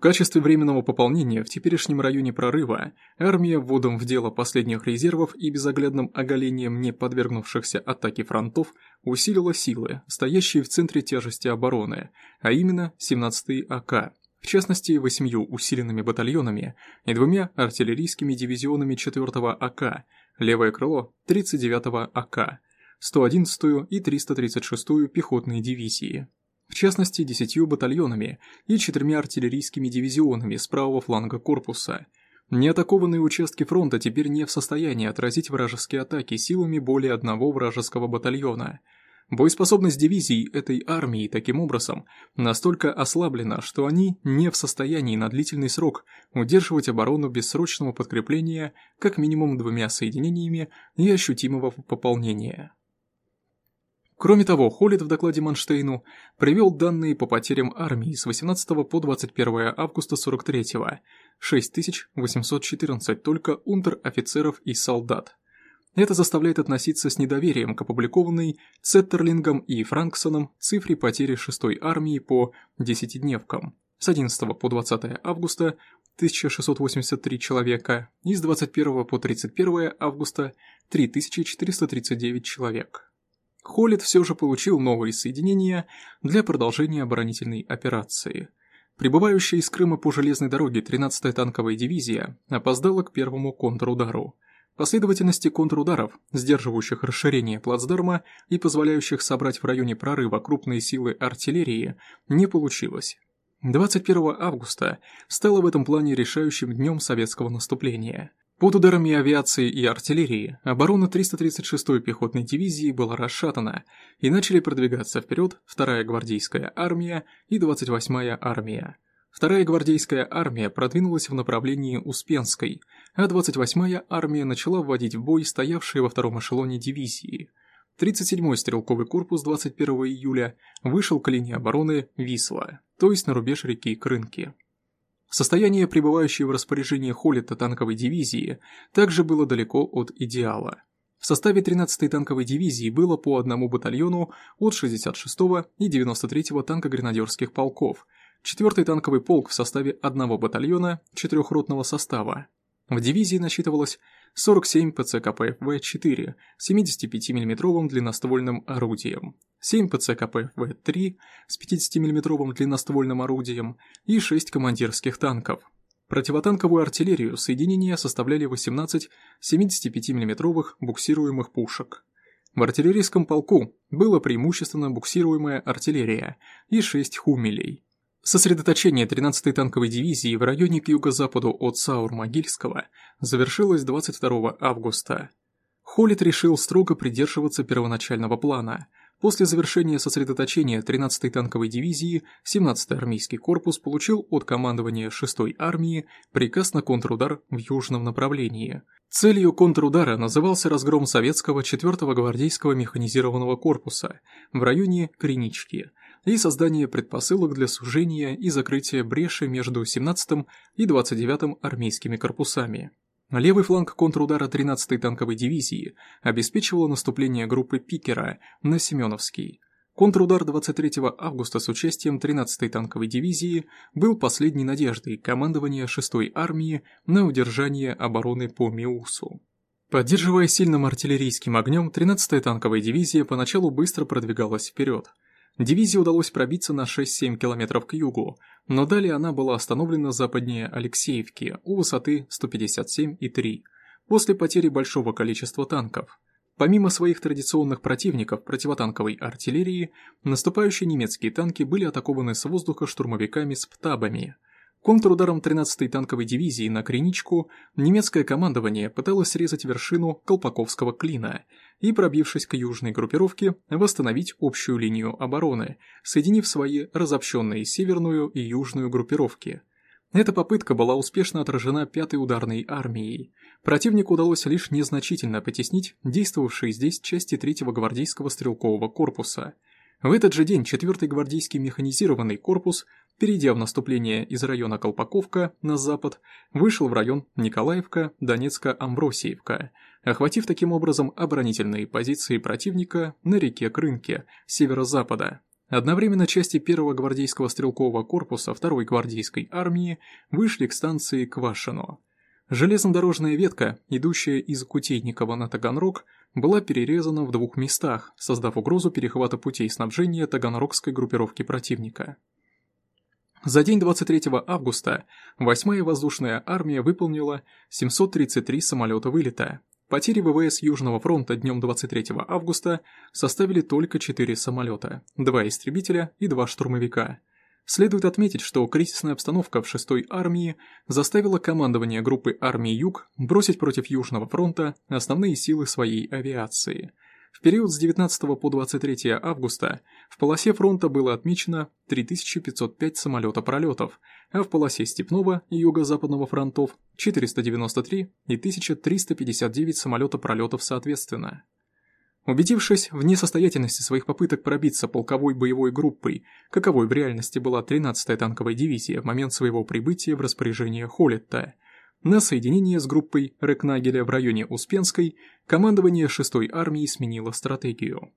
В качестве временного пополнения в теперешнем районе прорыва армия вводом в дело последних резервов и безоглядным оголением не подвергнувшихся атаке фронтов усилила силы, стоящие в центре тяжести обороны, а именно 17-й АК, в частности, восьмью усиленными батальонами и двумя артиллерийскими дивизионами 4-го АК, левое крыло 39-го АК, 111-ю и 336-ю пехотные дивизии в частности десятью батальонами и четырьмя артиллерийскими дивизионами с правого фланга корпуса. Неатакованные участки фронта теперь не в состоянии отразить вражеские атаки силами более одного вражеского батальона. Боеспособность дивизий этой армии таким образом настолько ослаблена, что они не в состоянии на длительный срок удерживать оборону без срочного подкрепления как минимум двумя соединениями и ощутимого пополнения. Кроме того, Холлит в докладе Манштейну привел данные по потерям армии с 18 по 21 августа 43-го, 6814 только унтер-офицеров и солдат. Это заставляет относиться с недоверием к опубликованной Цеттерлингом и Франксоном цифре потери 6-й армии по десятидневкам с 11 по 20 августа 1683 человека и с 21 по 31 августа 3439 человек. Холлит все же получил новые соединения для продолжения оборонительной операции. Прибывающая из Крыма по железной дороге 13-я танковая дивизия опоздала к первому контрудару. Последовательности контрударов, сдерживающих расширение плацдарма и позволяющих собрать в районе прорыва крупные силы артиллерии, не получилось. 21 августа стало в этом плане решающим днем советского наступления. Под ударами авиации и артиллерии оборона 336-й пехотной дивизии была расшатана и начали продвигаться вперед 2-я гвардейская армия и 28-я армия. 2-я гвардейская армия продвинулась в направлении Успенской, а 28-я армия начала вводить в бой стоявшие во втором эшелоне дивизии. 37-й стрелковый корпус 21 июля вышел к линии обороны Висла, то есть на рубеж реки Крынки. Состояние, пребывающей в распоряжении Холлита танковой дивизии, также было далеко от идеала. В составе 13-й танковой дивизии было по одному батальону от 66-го и 93-го танкогренадерских полков, 4-й танковый полк в составе одного батальона четырехротного состава. В дивизии насчитывалось 47 ПЦКП-В4 с 75 мм длинноствольным орудием, 7 ПЦКП-В3 с 50 мм длинноствольным орудием и 6 командирских танков. Противотанковую артиллерию соединения составляли 18 75 мм буксируемых пушек. В артиллерийском полку было преимущественно буксируемая артиллерия и 6 хумелей. Сосредоточение 13-й танковой дивизии в районе к юго-западу от Саур-Могильского завершилось 22 августа. Холлит решил строго придерживаться первоначального плана. После завершения сосредоточения 13-й танковой дивизии 17-й армейский корпус получил от командования 6-й армии приказ на контрудар в южном направлении. Целью контрудара назывался разгром советского 4-го гвардейского механизированного корпуса в районе Кринички – и создание предпосылок для сужения и закрытия бреши между 17-м и 29-м армейскими корпусами. Левый фланг контрудара 13-й танковой дивизии обеспечивал наступление группы Пикера на Семеновский. Контрудар 23 августа с участием 13-й танковой дивизии был последней надеждой командования 6-й армии на удержание обороны по Миусу. Поддерживая сильным артиллерийским огнем, 13-я танковая дивизия поначалу быстро продвигалась вперед – Дивизии удалось пробиться на 6-7 километров к югу, но далее она была остановлена западнее Алексеевки у высоты 157,3 после потери большого количества танков. Помимо своих традиционных противников противотанковой артиллерии, наступающие немецкие танки были атакованы с воздуха штурмовиками с ПТАБами – Контрударом 13-й танковой дивизии на Криничку немецкое командование пыталось срезать вершину Колпаковского клина и, пробившись к южной группировке, восстановить общую линию обороны, соединив свои разобщенные северную и южную группировки. Эта попытка была успешно отражена 5-й ударной армией. Противнику удалось лишь незначительно потеснить действовавшие здесь части 3-го гвардейского стрелкового корпуса – в этот же день 4-й гвардейский механизированный корпус перейдя в наступление из района Колпаковка на запад, вышел в район Николаевка, Донецка-Амбросиевка, охватив таким образом оборонительные позиции противника на реке Крынке, северо-запада. Одновременно части 1-го гвардейского стрелкового корпуса 2-й гвардейской армии вышли к станции Квашино. Железнодорожная ветка, идущая из Кутейникова на Таганрог, была перерезана в двух местах, создав угрозу перехвата путей снабжения таганрогской группировки противника. За день 23 августа 8-я воздушная армия выполнила 733 самолета вылета. Потери ВВС Южного фронта днем 23 августа составили только 4 самолета, 2 истребителя и 2 штурмовика. Следует отметить, что кризисная обстановка в 6-й армии заставила командование группы армии Юг бросить против Южного фронта основные силы своей авиации – в период с 19 по 23 августа в полосе фронта было отмечено 3505 самолета-пролетов, а в полосе Степного и Юго-Западного фронтов 493 и 1359 самолета-пролетов соответственно. Убедившись в несостоятельности своих попыток пробиться полковой боевой группой, каковой в реальности была 13-я танковая дивизия в момент своего прибытия в распоряжение Холлетта, на соединение с группой Рекнагеля в районе Успенской командование 6-й армии сменило стратегию.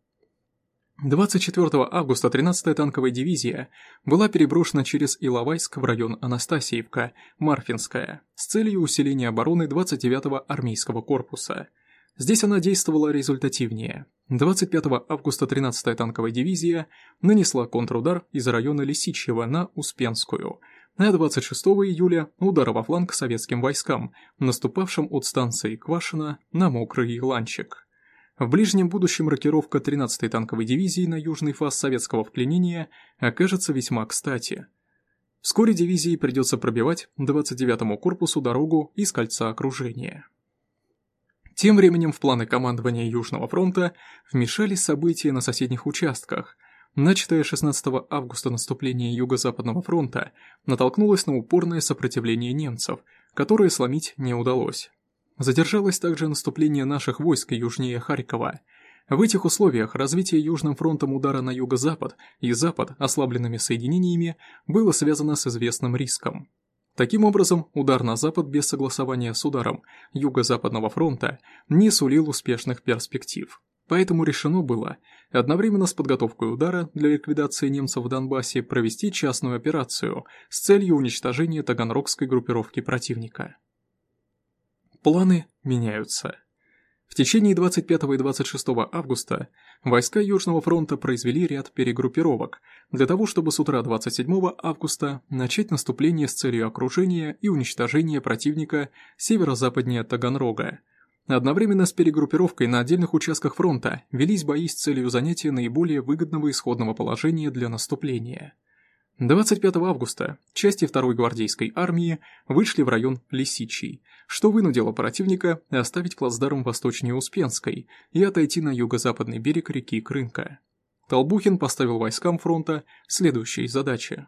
24 августа 13-я танковая дивизия была переброшена через Иловайск в район Анастасиевка, Марфинская, с целью усиления обороны 29-го армейского корпуса. Здесь она действовала результативнее. 25 августа 13-я танковая дивизия нанесла контрудар из района Лисичьего на Успенскую – а 26 июля удар во фланг советским войскам, наступавшим от станции Квашино на Мокрый Ланчик. В ближнем будущем рокировка 13-й танковой дивизии на южный фас советского вклинения окажется весьма кстати. Вскоре дивизии придется пробивать 29-му корпусу дорогу из кольца окружения. Тем временем в планы командования Южного фронта вмешались события на соседних участках – Начатое 16 августа наступление Юго-Западного фронта натолкнулось на упорное сопротивление немцев, которое сломить не удалось. Задержалось также наступление наших войск южнее Харькова. В этих условиях развитие Южным фронтом удара на юго-запад и запад ослабленными соединениями было связано с известным риском. Таким образом, удар на запад без согласования с ударом Юго-Западного фронта не сулил успешных перспектив. Поэтому решено было одновременно с подготовкой удара для ликвидации немцев в Донбассе провести частную операцию с целью уничтожения таганрогской группировки противника. Планы меняются. В течение 25 и 26 августа войска Южного фронта произвели ряд перегруппировок для того, чтобы с утра 27 августа начать наступление с целью окружения и уничтожения противника северо-западнее Таганрога. Одновременно с перегруппировкой на отдельных участках фронта велись бои с целью занятия наиболее выгодного исходного положения для наступления. 25 августа части 2-й гвардейской армии вышли в район Лисичий, что вынудило противника оставить плацдарм восточнее Успенской и отойти на юго-западный берег реки Крынка. Толбухин поставил войскам фронта следующие задачи.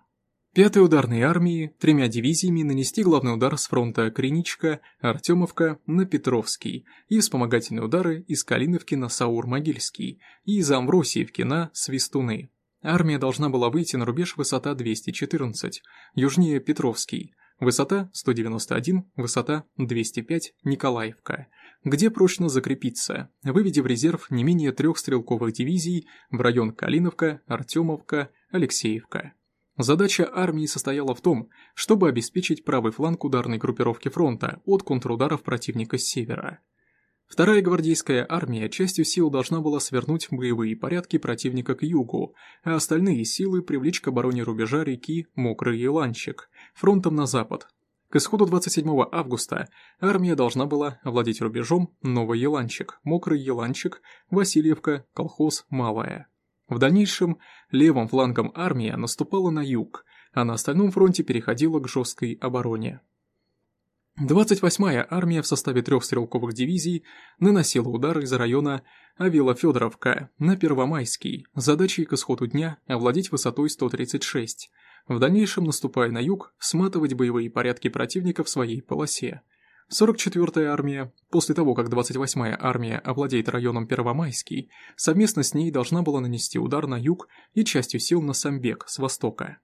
Пятой ударной армии тремя дивизиями нанести главный удар с фронта Криничка, Артемовка на Петровский и вспомогательные удары из Калиновки на Саур-Могильский и из Амвросиевки на Свистуны. Армия должна была выйти на рубеж высота 214, южнее Петровский, высота 191, высота 205, Николаевка, где прочно закрепиться, выведя в резерв не менее трех стрелковых дивизий в район Калиновка, Артемовка, Алексеевка. Задача армии состояла в том, чтобы обеспечить правый фланг ударной группировки фронта от контрударов противника с севера. Вторая гвардейская армия частью сил должна была свернуть боевые порядки противника к югу, а остальные силы привлечь к обороне рубежа реки Мокрый Еланчик, фронтом на запад. К исходу 27 августа армия должна была овладеть рубежом Новый Еланчик, Мокрый Еланчик, Васильевка, колхоз Малая. В дальнейшем левым флангом армия наступала на юг, а на остальном фронте переходила к жесткой обороне. 28-я армия в составе трех стрелковых дивизий наносила удары из района Авила-Федоровка на Первомайский, задачей к исходу дня овладеть высотой 136, в дальнейшем, наступая на юг, сматывать боевые порядки противника в своей полосе. 44-я армия, после того, как 28-я армия овладеет районом Первомайский, совместно с ней должна была нанести удар на юг и частью сил на Самбек с востока.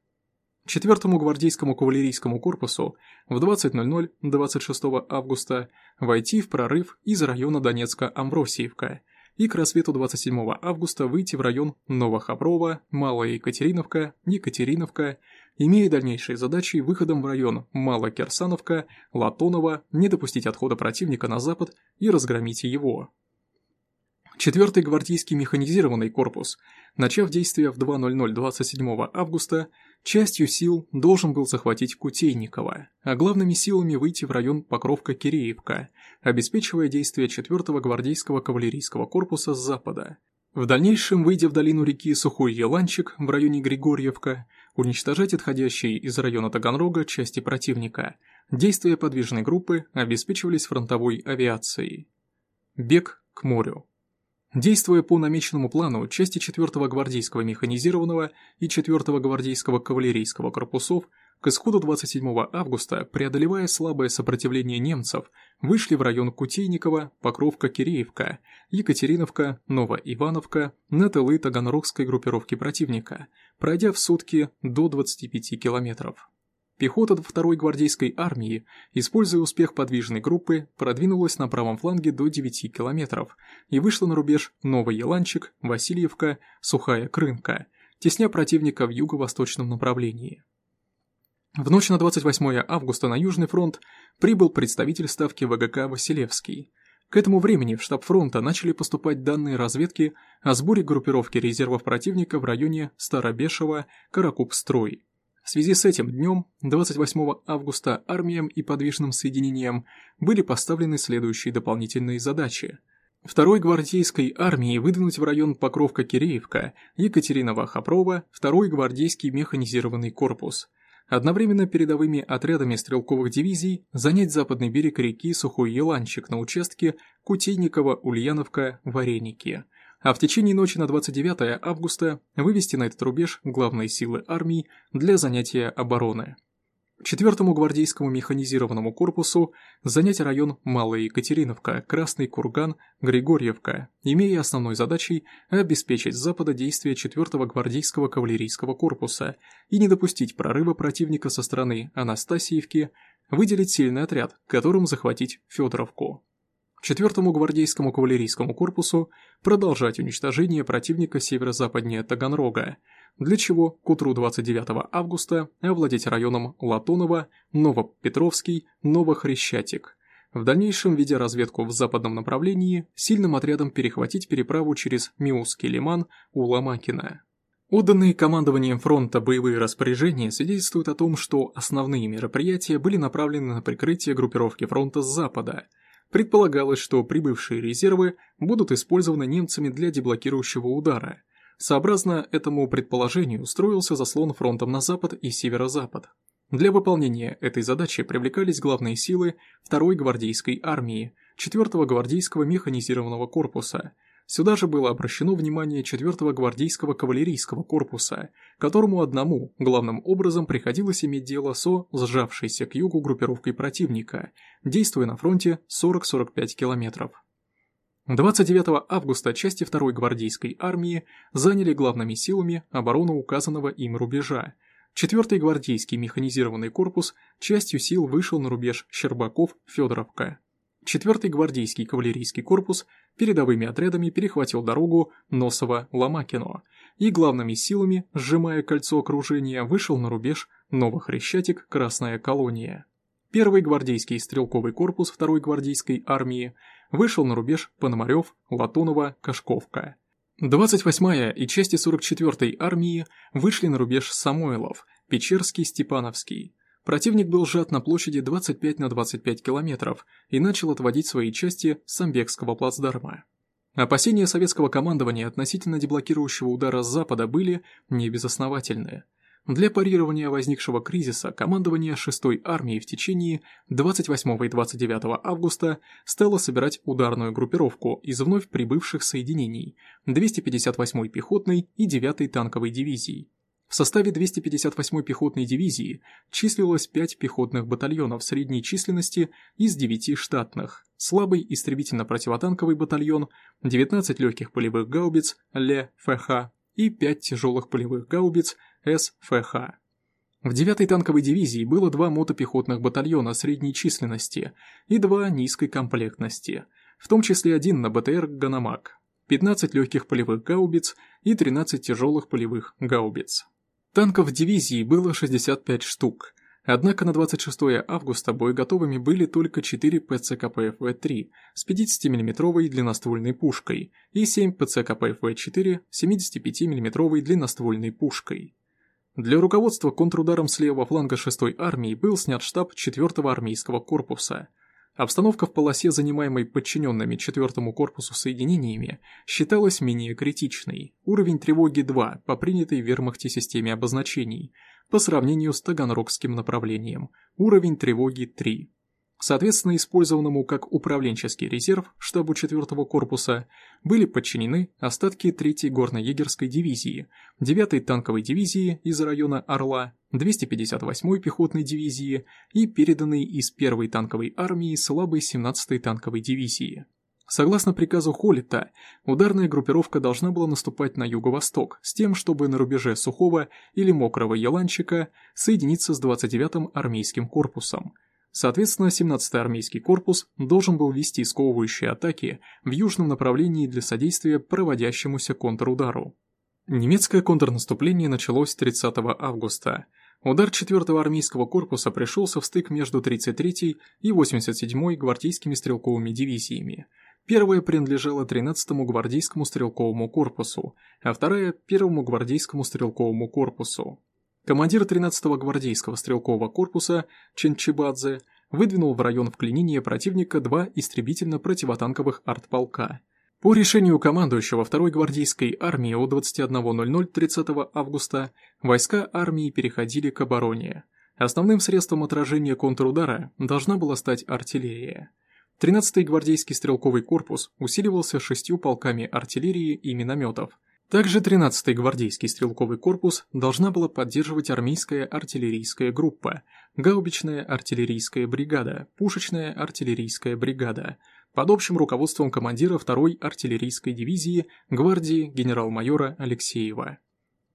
Четвертому гвардейскому кавалерийскому корпусу в 20.00 26 августа войти в прорыв из района Донецка-Амвросиевка и к рассвету 27 августа выйти в район Новохаброва, Малая Екатериновка, Екатериновка, имея дальнейшие задачи выходом в район Малокерсановка, Латонова, не допустить отхода противника на запад и разгромить его. Четвертый гвардейский механизированный корпус, начав действие в 2.00 27 августа, частью сил должен был захватить Кутейникова, а главными силами выйти в район Покровка-Киреевка, обеспечивая действия 4-го гвардейского кавалерийского корпуса с запада. В дальнейшем, выйдя в долину реки Сухой Еланчик в районе Григорьевка, уничтожать отходящие из района Таганрога части противника. Действия подвижной группы обеспечивались фронтовой авиацией. Бег к морю. Действуя по намеченному плану, части 4-го гвардейского механизированного и 4-го гвардейского кавалерийского корпусов к исходу 27 августа, преодолевая слабое сопротивление немцев, вышли в район Кутейникова, Покровка-Киреевка, Екатериновка, Новоивановка на тылы Таганрогской группировки противника, пройдя в сутки до 25 километров. Пехота 2-й гвардейской армии, используя успех подвижной группы, продвинулась на правом фланге до 9 километров и вышла на рубеж Новый Еланчик, Васильевка, Сухая Крынка, тесня противника в юго-восточном направлении. В ночь на 28 августа на Южный фронт прибыл представитель ставки ВГК Василевский. К этому времени в штаб фронта начали поступать данные разведки о сборе группировки резервов противника в районе Старобешева, Каракуп-Строй. В связи с этим днем, 28 августа, армиям и подвижным соединениям были поставлены следующие дополнительные задачи. Второй гвардейской армии выдвинуть в район Покровка-Киреевка, Екатеринова-Хопрова, второй гвардейский механизированный корпус. Одновременно передовыми отрядами стрелковых дивизий занять западный берег реки Сухой Еланчик на участке Кутейникова-Ульяновка-Вареники – а в течение ночи на 29 августа вывести на этот рубеж главные силы армии для занятия обороны. Четвертому гвардейскому механизированному корпусу занять район Малая Екатериновка, Красный Курган, Григорьевка, имея основной задачей обеспечить с запада действия 4-го гвардейского кавалерийского корпуса и не допустить прорыва противника со стороны Анастасиевки, выделить сильный отряд, которым захватить Федоровку. Четвертому гвардейскому кавалерийскому корпусу продолжать уничтожение противника северо-западнее Таганрога, для чего к утру 29 августа овладеть районом Латонова, Новопетровский, Новохрещатик, в дальнейшем, ведя разведку в западном направлении, сильным отрядом перехватить переправу через Миусский лиман у Ломакина. Отданные командованием фронта боевые распоряжения свидетельствуют о том, что основные мероприятия были направлены на прикрытие группировки фронта с запада. Предполагалось, что прибывшие резервы будут использованы немцами для деблокирующего удара. Сообразно этому предположению строился заслон фронтом на запад и северо-запад. Для выполнения этой задачи привлекались главные силы 2-й гвардейской армии, 4-го гвардейского механизированного корпуса – Сюда же было обращено внимание 4-го гвардейского кавалерийского корпуса, которому одному, главным образом, приходилось иметь дело со сжавшейся к югу группировкой противника, действуя на фронте 40-45 километров. 29 августа части 2-й гвардейской армии заняли главными силами оборону указанного им рубежа. 4-й гвардейский механизированный корпус частью сил вышел на рубеж Щербаков-Федоровка. 4-й гвардейский кавалерийский корпус передовыми отрядами перехватил дорогу Носово-Ломакино и главными силами, сжимая кольцо окружения, вышел на рубеж Новохрещатик-Красная колония. Первый гвардейский стрелковый корпус второй гвардейской армии вышел на рубеж Пономарев, Латунова, Кашковка. 28-я и части 44-й армии вышли на рубеж Самойлов, Печерский, Степановский. Противник был сжат на площади 25 на 25 километров и начал отводить свои части с Самбекского плацдарма. Опасения советского командования относительно деблокирующего удара с запада были небезосновательны. Для парирования возникшего кризиса командование 6-й армии в течение 28 и 29 августа стало собирать ударную группировку из вновь прибывших соединений 258-й пехотной и 9-й танковой дивизий, в составе 258-й пехотной дивизии числилось 5 пехотных батальонов средней численности из 9 штатных, слабый истребительно-противотанковый батальон, 19 легких полевых гаубиц ЛФХ и 5 тяжелых полевых гаубиц СФХ. В 9-й танковой дивизии было два мотопехотных батальона средней численности и два низкой комплектности, в том числе один на БТР «Ганомаг», 15 легких полевых гаубиц и 13 тяжелых полевых гаубиц. Танков дивизии было 65 штук, однако на 26 августа боеготовыми были только 4 PzKpfw-3 с 50 миллиметровой длинноствольной пушкой и 7 PzKpfw-4 с 75 миллиметровой длинноствольной пушкой. Для руководства контрударом с левого фланга 6-й армии был снят штаб 4-го армейского корпуса – Обстановка в полосе, занимаемой подчиненными 4 корпусу соединениями, считалась менее критичной. Уровень тревоги 2 по принятой в вермахте системе обозначений, по сравнению с Таганрогским направлением. Уровень тревоги 3. Соответственно, использованному как управленческий резерв штабу 4-го корпуса были подчинены остатки 3-й горно-егерской дивизии, 9-й танковой дивизии из района Орла, 258-й пехотной дивизии и переданной из 1-й танковой армии слабой 17-й танковой дивизии. Согласно приказу Холлита, ударная группировка должна была наступать на юго-восток с тем, чтобы на рубеже Сухого или Мокрого Еланчика соединиться с 29-м армейским корпусом – Соответственно, 17-й армейский корпус должен был вести сковывающие атаки в южном направлении для содействия проводящемуся контрудару. Немецкое контрнаступление началось 30 августа. Удар 4-го армейского корпуса пришелся в стык между 33-й и 87-й гвардейскими стрелковыми дивизиями. Первая принадлежала 13-му гвардейскому стрелковому корпусу, а вторая – 1-му гвардейскому стрелковому корпусу. Командир 13-го гвардейского стрелкового корпуса Ченчибадзе выдвинул в район вклинения противника два истребительно-противотанковых артполка. По решению командующего 2-й гвардейской армии о 21.00 30 августа войска армии переходили к обороне. Основным средством отражения контрудара должна была стать артиллерия. 13-й гвардейский стрелковый корпус усиливался шестью полками артиллерии и минометов – также 13-й гвардейский стрелковый корпус должна была поддерживать армейская артиллерийская группа, гаубичная артиллерийская бригада, пушечная артиллерийская бригада, под общим руководством командира 2-й артиллерийской дивизии гвардии генерал-майора Алексеева.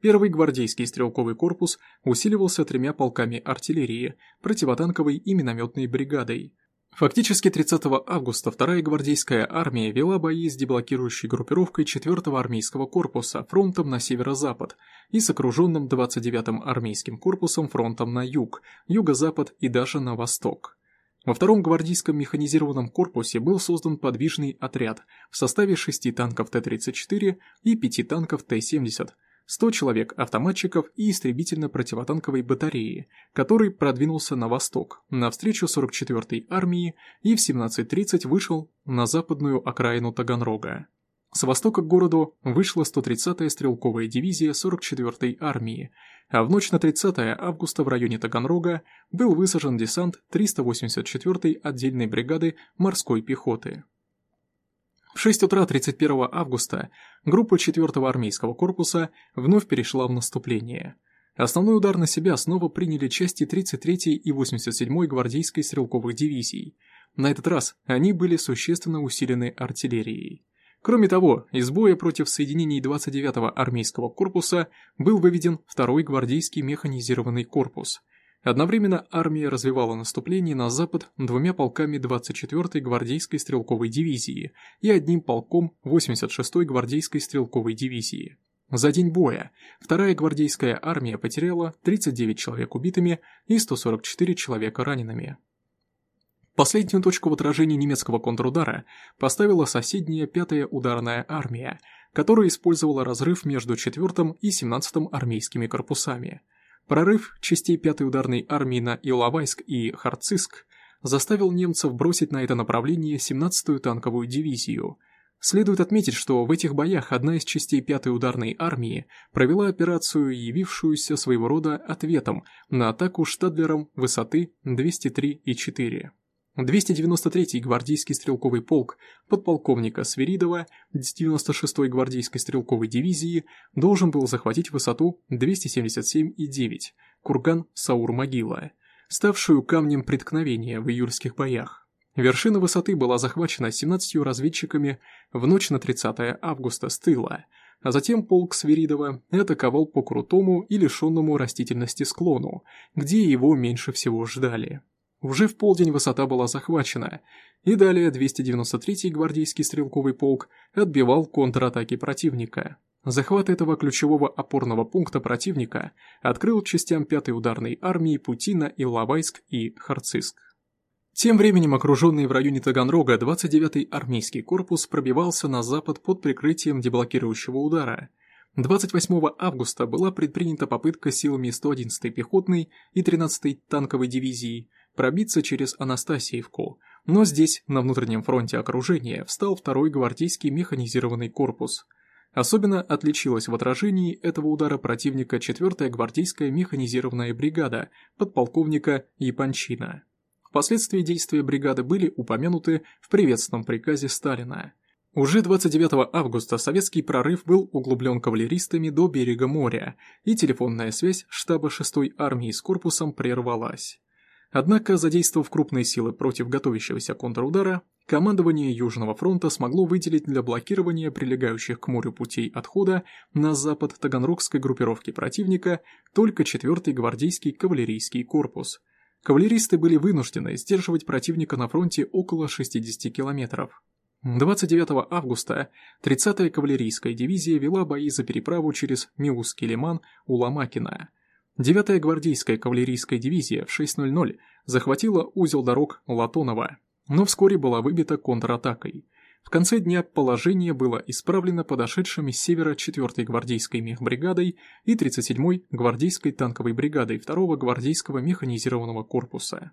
Первый гвардейский стрелковый корпус усиливался тремя полками артиллерии, противотанковой и минометной бригадой – Фактически 30 августа вторая гвардейская армия вела бои с деблокирующей группировкой 4-го армейского корпуса фронтом на северо-запад и с окруженным 29-м армейским корпусом фронтом на юг, юго-запад и даже на восток. Во втором гвардейском механизированном корпусе был создан подвижный отряд в составе шести танков Т-34 и пяти танков Т-70, 100 человек автоматчиков и истребительно-противотанковой батареи, который продвинулся на восток, навстречу 44-й армии и в 17.30 вышел на западную окраину Таганрога. С востока к городу вышла 130-я стрелковая дивизия 44-й армии, а в ночь на 30 августа в районе Таганрога был высажен десант 384-й отдельной бригады морской пехоты. В 6 утра 31 августа группа 4-го армейского корпуса вновь перешла в наступление. Основной удар на себя снова приняли части 33-й и 87-й гвардейской стрелковых дивизий. На этот раз они были существенно усилены артиллерией. Кроме того, из боя против соединений 29-го армейского корпуса был выведен 2-й гвардейский механизированный корпус. Одновременно армия развивала наступление на запад двумя полками 24-й гвардейской стрелковой дивизии и одним полком 86-й гвардейской стрелковой дивизии. За день боя вторая гвардейская армия потеряла 39 человек убитыми и 144 человека ранеными. Последнюю точку в отражении немецкого контрудара поставила соседняя пятая ударная армия, которая использовала разрыв между 4 и 17 армейскими корпусами. Прорыв частей пятой ударной армии на Иловайск и Харциск заставил немцев бросить на это направление 17-ю танковую дивизию. Следует отметить, что в этих боях одна из частей пятой ударной армии провела операцию, явившуюся своего рода ответом на атаку Штадлером высоты 203,4. 293-й гвардейский стрелковый полк подполковника Свиридова 96-й гвардейской стрелковой дивизии должен был захватить высоту 277,9 курган Саур-Могила, ставшую камнем преткновения в июльских боях. Вершина высоты была захвачена 17 разведчиками в ночь на 30 августа с тыла, а затем полк Свиридова атаковал по крутому и лишенному растительности склону, где его меньше всего ждали. Уже в полдень высота была захвачена, и далее 293-й гвардейский стрелковый полк отбивал контратаки противника. Захват этого ключевого опорного пункта противника открыл частям 5-й ударной армии пути на Иловайск и Харциск. Тем временем окруженный в районе Таганрога 29-й армейский корпус пробивался на запад под прикрытием деблокирующего удара. 28 августа была предпринята попытка силами 111-й пехотной и 13-й танковой дивизии пробиться через Анастасиевку, но здесь, на внутреннем фронте окружения, встал второй гвардейский механизированный корпус. Особенно отличилась в отражении этого удара противника 4-я гвардейская механизированная бригада подполковника Япончина. Впоследствии действия бригады были упомянуты в приветственном приказе Сталина. Уже 29 августа советский прорыв был углублен кавалеристами до берега моря, и телефонная связь штаба 6-й армии с корпусом прервалась. Однако, задействовав крупные силы против готовящегося контрудара, командование Южного фронта смогло выделить для блокирования прилегающих к морю путей отхода на запад Таганрогской группировки противника только 4-й гвардейский кавалерийский корпус. Кавалеристы были вынуждены сдерживать противника на фронте около 60 километров. 29 августа 30-я кавалерийская дивизия вела бои за переправу через Миусский лиман у Ломакина. 9-я гвардейская кавалерийская дивизия в 6.00 захватила узел дорог Латонова, но вскоре была выбита контратакой. В конце дня положение было исправлено подошедшими с севера 4-й гвардейской мехбригадой и 37-й гвардейской танковой бригадой 2-го гвардейского механизированного корпуса.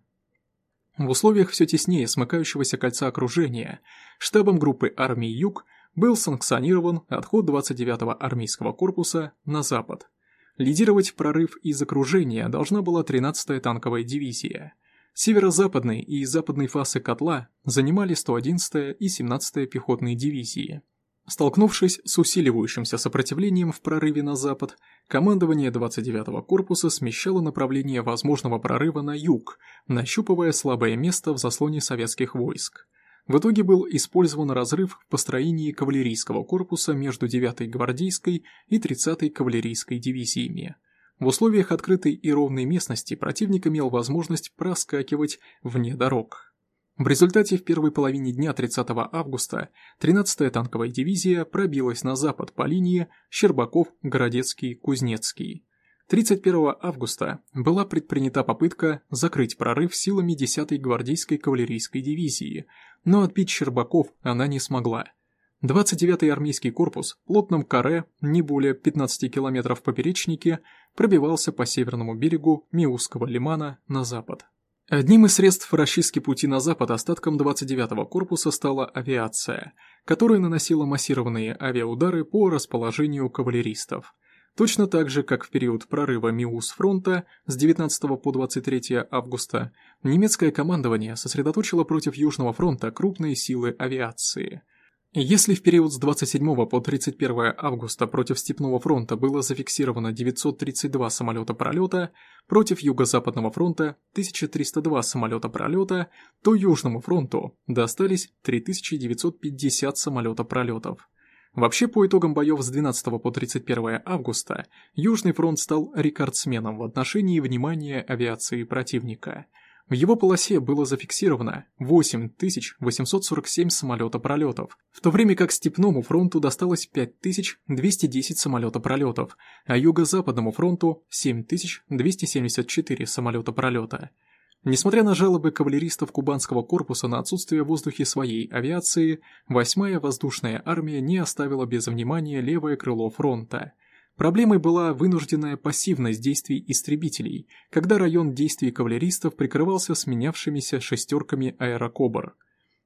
В условиях все теснее смыкающегося кольца окружения штабом группы армии Юг был санкционирован отход 29-го армейского корпуса на запад – Лидировать прорыв из окружения должна была 13-я танковая дивизия. Северо-западный и западный фасы котла занимали 111-я и 17-я пехотные дивизии. Столкнувшись с усиливающимся сопротивлением в прорыве на запад, командование 29-го корпуса смещало направление возможного прорыва на юг, нащупывая слабое место в заслоне советских войск. В итоге был использован разрыв в построении кавалерийского корпуса между 9-й гвардейской и 30-й кавалерийской дивизиями. В условиях открытой и ровной местности противник имел возможность проскакивать вне дорог. В результате в первой половине дня 30 августа 13-я танковая дивизия пробилась на запад по линии Щербаков-Городецкий-Кузнецкий. 31 августа была предпринята попытка закрыть прорыв силами 10-й гвардейской кавалерийской дивизии, но отбить Щербаков она не смогла. 29-й армейский корпус плотным каре, не более 15 километров поперечнике, пробивался по северному берегу Миусского лимана на запад. Одним из средств расчистки пути на запад остатком 29-го корпуса стала авиация, которая наносила массированные авиаудары по расположению кавалеристов. Точно так же, как в период прорыва Миус фронта с 19 по 23 августа, немецкое командование сосредоточило против Южного фронта крупные силы авиации – если в период с 27 по 31 августа против Степного фронта было зафиксировано 932 самолета пролета, против Юго-Западного фронта 1302 самолета пролета, то Южному фронту достались 3950 самолета пролетов. Вообще, по итогам боев с 12 по 31 августа, Южный фронт стал рекордсменом в отношении внимания авиации противника – в его полосе было зафиксировано 8847 самолета-пролетов, в то время как Степному фронту досталось 5210 самолета-пролетов, а Юго-Западному фронту 7274 самолета-пролета. Несмотря на жалобы кавалеристов Кубанского корпуса на отсутствие в воздухе своей авиации, 8-я воздушная армия не оставила без внимания левое крыло фронта – Проблемой была вынужденная пассивность действий истребителей, когда район действий кавалеристов прикрывался сменявшимися шестерками аэрокобр.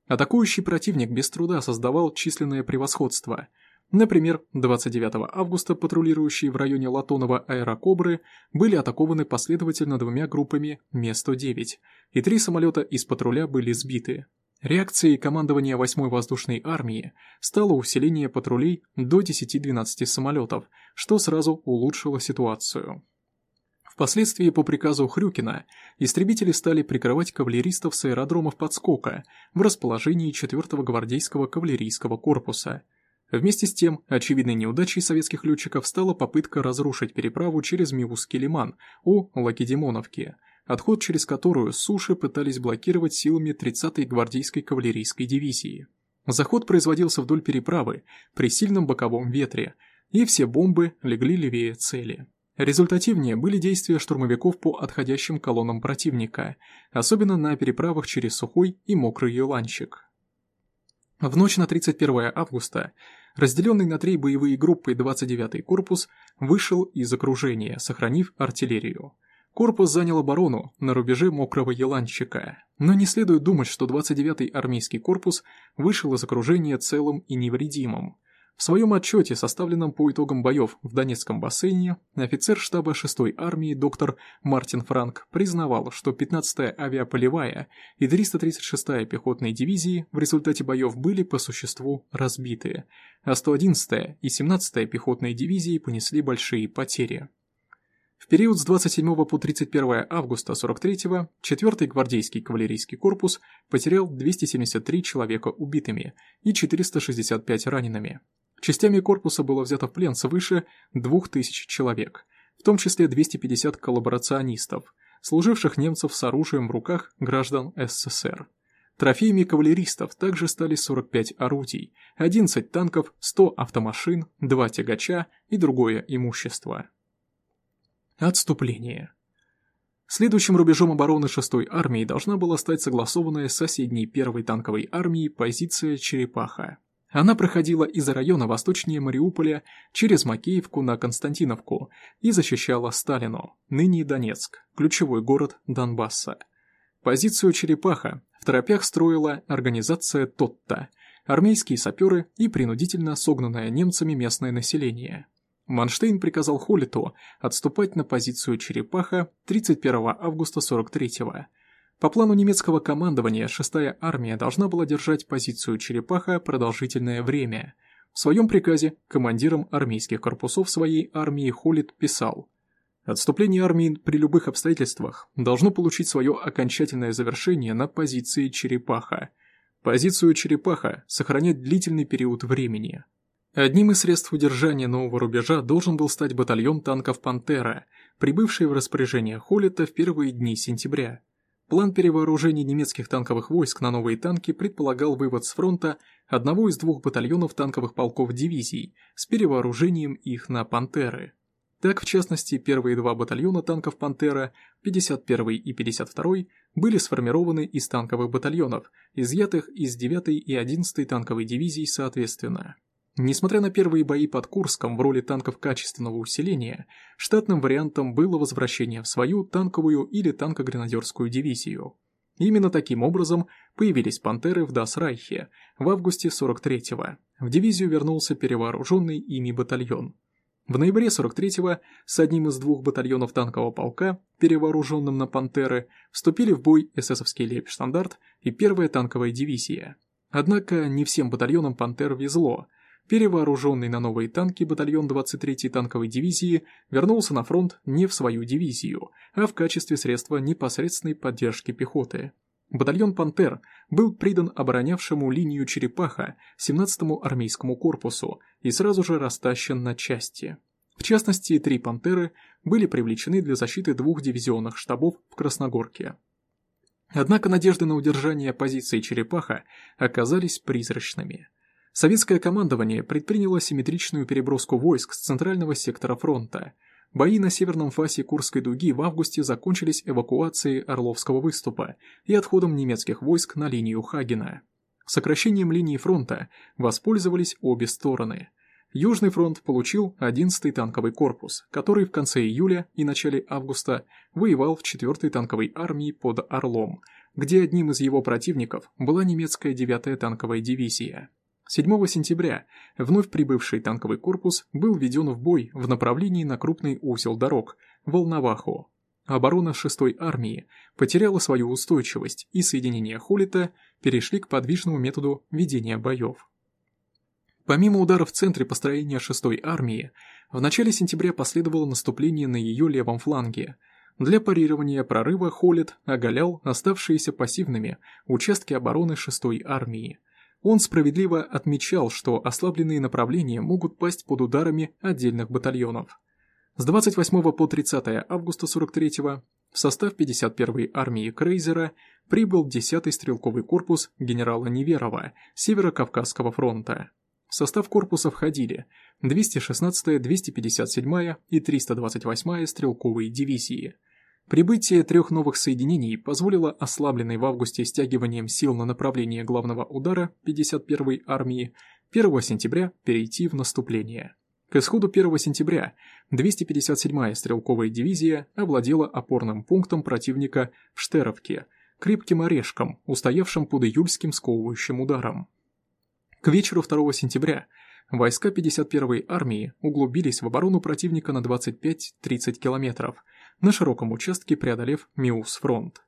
Атакующий противник без труда создавал численное превосходство. Например, 29 августа патрулирующие в районе Латонова аэрокобры были атакованы последовательно двумя группами Ме-109, и три самолета из патруля были сбиты. Реакцией командования 8-й воздушной армии стало усиление патрулей до 10-12 самолетов, что сразу улучшило ситуацию. Впоследствии по приказу Хрюкина истребители стали прикрывать кавалеристов с аэродромов подскока в расположении 4-го гвардейского кавалерийского корпуса. Вместе с тем, очевидной неудачей советских летчиков стала попытка разрушить переправу через Миусский лиман у Лакедемоновки – отход через которую с суши пытались блокировать силами 30-й гвардейской кавалерийской дивизии. Заход производился вдоль переправы при сильном боковом ветре, и все бомбы легли левее цели. Результативнее были действия штурмовиков по отходящим колоннам противника, особенно на переправах через Сухой и Мокрый Еланщик. В ночь на 31 августа разделенный на три боевые группы 29-й корпус вышел из окружения, сохранив артиллерию. Корпус занял оборону на рубеже Мокрого Еланщика, но не следует думать, что 29-й армейский корпус вышел из окружения целым и невредимым. В своем отчете, составленном по итогам боев в Донецком бассейне, офицер штаба 6-й армии доктор Мартин Франк признавал, что 15-я авиаполевая и 336-я пехотные дивизии в результате боев были по существу разбиты, а 111-я и 17-я пехотные дивизии понесли большие потери. В период с 27 по 31 августа 43-го 4-й гвардейский кавалерийский корпус потерял 273 человека убитыми и 465 ранеными. Частями корпуса было взято в плен свыше 2000 человек, в том числе 250 коллаборационистов, служивших немцев с оружием в руках граждан СССР. Трофеями кавалеристов также стали 45 орудий, 11 танков, 100 автомашин, 2 тягача и другое имущество. Отступление. Следующим рубежом обороны 6-й армии должна была стать согласованная с соседней 1-й танковой армией позиция Черепаха. Она проходила из района восточнее Мариуполя через Макеевку на Константиновку и защищала Сталину, ныне Донецк, ключевой город Донбасса. Позицию Черепаха в торопях строила организация Тотта, армейские саперы и принудительно согнанное немцами местное население. Манштейн приказал Холлиту отступать на позицию Черепаха 31 августа 43-го. По плану немецкого командования 6-я армия должна была держать позицию Черепаха продолжительное время. В своем приказе командиром армейских корпусов своей армии Холлит писал «Отступление армии при любых обстоятельствах должно получить свое окончательное завершение на позиции Черепаха. Позицию Черепаха сохранять длительный период времени». Одним из средств удержания нового рубежа должен был стать батальон танков «Пантера», прибывший в распоряжение Холлита в первые дни сентября. План перевооружения немецких танковых войск на новые танки предполагал вывод с фронта одного из двух батальонов танковых полков дивизий с перевооружением их на «Пантеры». Так, в частности, первые два батальона танков «Пантера», 51 и 52 были сформированы из танковых батальонов, изъятых из 9 и 11 танковой дивизий соответственно. Несмотря на первые бои под Курском в роли танков качественного усиления, штатным вариантом было возвращение в свою танковую или танкогренадерскую дивизию. Именно таким образом появились «Пантеры» в Дасрайхе в августе 43-го. В дивизию вернулся перевооруженный ими батальон. В ноябре 43-го с одним из двух батальонов танкового полка, перевооруженным на «Пантеры», вступили в бой эсэсовский лейбштандарт и первая танковая дивизия. Однако не всем батальонам «Пантер» везло. Перевооруженный на новые танки батальон 23-й танковой дивизии вернулся на фронт не в свою дивизию, а в качестве средства непосредственной поддержки пехоты. Батальон «Пантер» был придан оборонявшему линию Черепаха 17-му армейскому корпусу и сразу же растащен на части. В частности, три «Пантеры» были привлечены для защиты двух дивизионных штабов в Красногорке. Однако надежды на удержание позиции Черепаха оказались призрачными. Советское командование предприняло симметричную переброску войск с центрального сектора фронта – Бои на северном фасе Курской дуги в августе закончились эвакуацией Орловского выступа и отходом немецких войск на линию Хагена. Сокращением линии фронта воспользовались обе стороны. Южный фронт получил 11-й танковый корпус, который в конце июля и начале августа воевал в 4-й танковой армии под Орлом, где одним из его противников была немецкая 9-я танковая дивизия. 7 сентября вновь прибывший танковый корпус был введен в бой в направлении на крупный узел дорог – Волноваху. Оборона 6-й армии потеряла свою устойчивость, и соединения Холита перешли к подвижному методу ведения боев. Помимо ударов в центре построения 6-й армии, в начале сентября последовало наступление на ее левом фланге. Для парирования прорыва Холит оголял оставшиеся пассивными участки обороны 6-й армии – он справедливо отмечал, что ослабленные направления могут пасть под ударами отдельных батальонов. С 28 по 30 августа 43-го в состав 51-й армии Крейзера прибыл 10-й стрелковый корпус генерала Неверова Северо-Кавказского фронта. В состав корпуса входили 216-я, 257-я и 328-я стрелковые дивизии – Прибытие трех новых соединений позволило ослабленной в августе стягиванием сил на направление главного удара 51-й армии 1 сентября перейти в наступление. К исходу 1 сентября 257-я стрелковая дивизия овладела опорным пунктом противника в Штеровке, крепким орешком, устоявшим под июльским сковывающим ударом. К вечеру 2 сентября войска 51-й армии углубились в оборону противника на 25-30 километров – на широком участке преодолев Миус-фронт.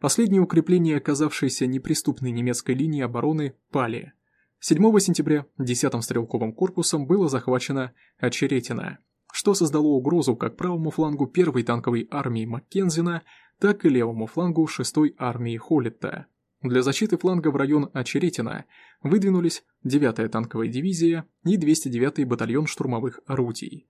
Последние укрепления, оказавшиеся неприступной немецкой линии обороны, пали. 7 сентября 10-м стрелковым корпусом было захвачено Очеретино, что создало угрозу как правому флангу 1-й танковой армии Маккензина, так и левому флангу 6-й армии Холлетта. Для защиты фланга в район Очеретина выдвинулись 9-я танковая дивизия и 209-й батальон штурмовых орудий.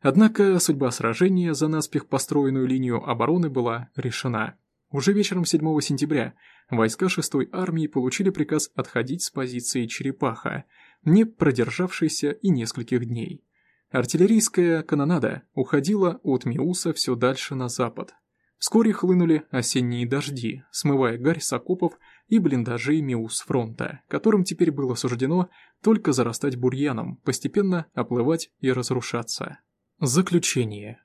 Однако судьба сражения за наспех построенную линию обороны была решена. Уже вечером 7 сентября войска 6-й армии получили приказ отходить с позиции Черепаха, не продержавшейся и нескольких дней. Артиллерийская канонада уходила от Миуса все дальше на запад. Вскоре хлынули осенние дожди, смывая гарь с окопов и блиндажей Миус-фронта, которым теперь было суждено только зарастать бурьяном, постепенно оплывать и разрушаться. Заключение.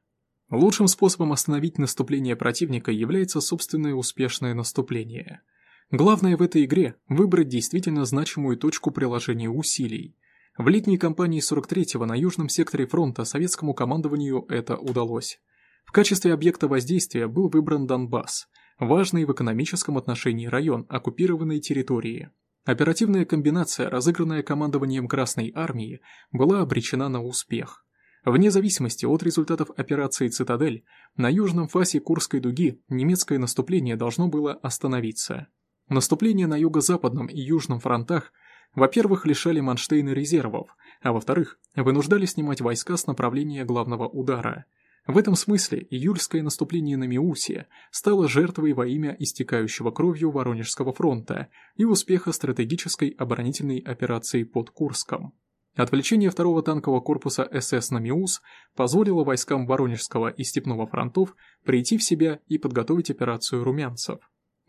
Лучшим способом остановить наступление противника является собственное успешное наступление. Главное в этой игре – выбрать действительно значимую точку приложения усилий. В летней кампании 43-го на южном секторе фронта советскому командованию это удалось. В качестве объекта воздействия был выбран Донбасс, важный в экономическом отношении район оккупированной территории. Оперативная комбинация, разыгранная командованием Красной Армии, была обречена на успех. Вне зависимости от результатов операции «Цитадель», на южном фасе Курской дуги немецкое наступление должно было остановиться. Наступление на юго-западном и южном фронтах, во-первых, лишали Манштейна резервов, а во-вторых, вынуждали снимать войска с направления главного удара. В этом смысле июльское наступление на Миусе стало жертвой во имя истекающего кровью Воронежского фронта и успеха стратегической оборонительной операции под Курском. Отвлечение второго танкового корпуса СС на Миус позволило войскам Воронежского и Степного фронтов прийти в себя и подготовить операцию румянцев.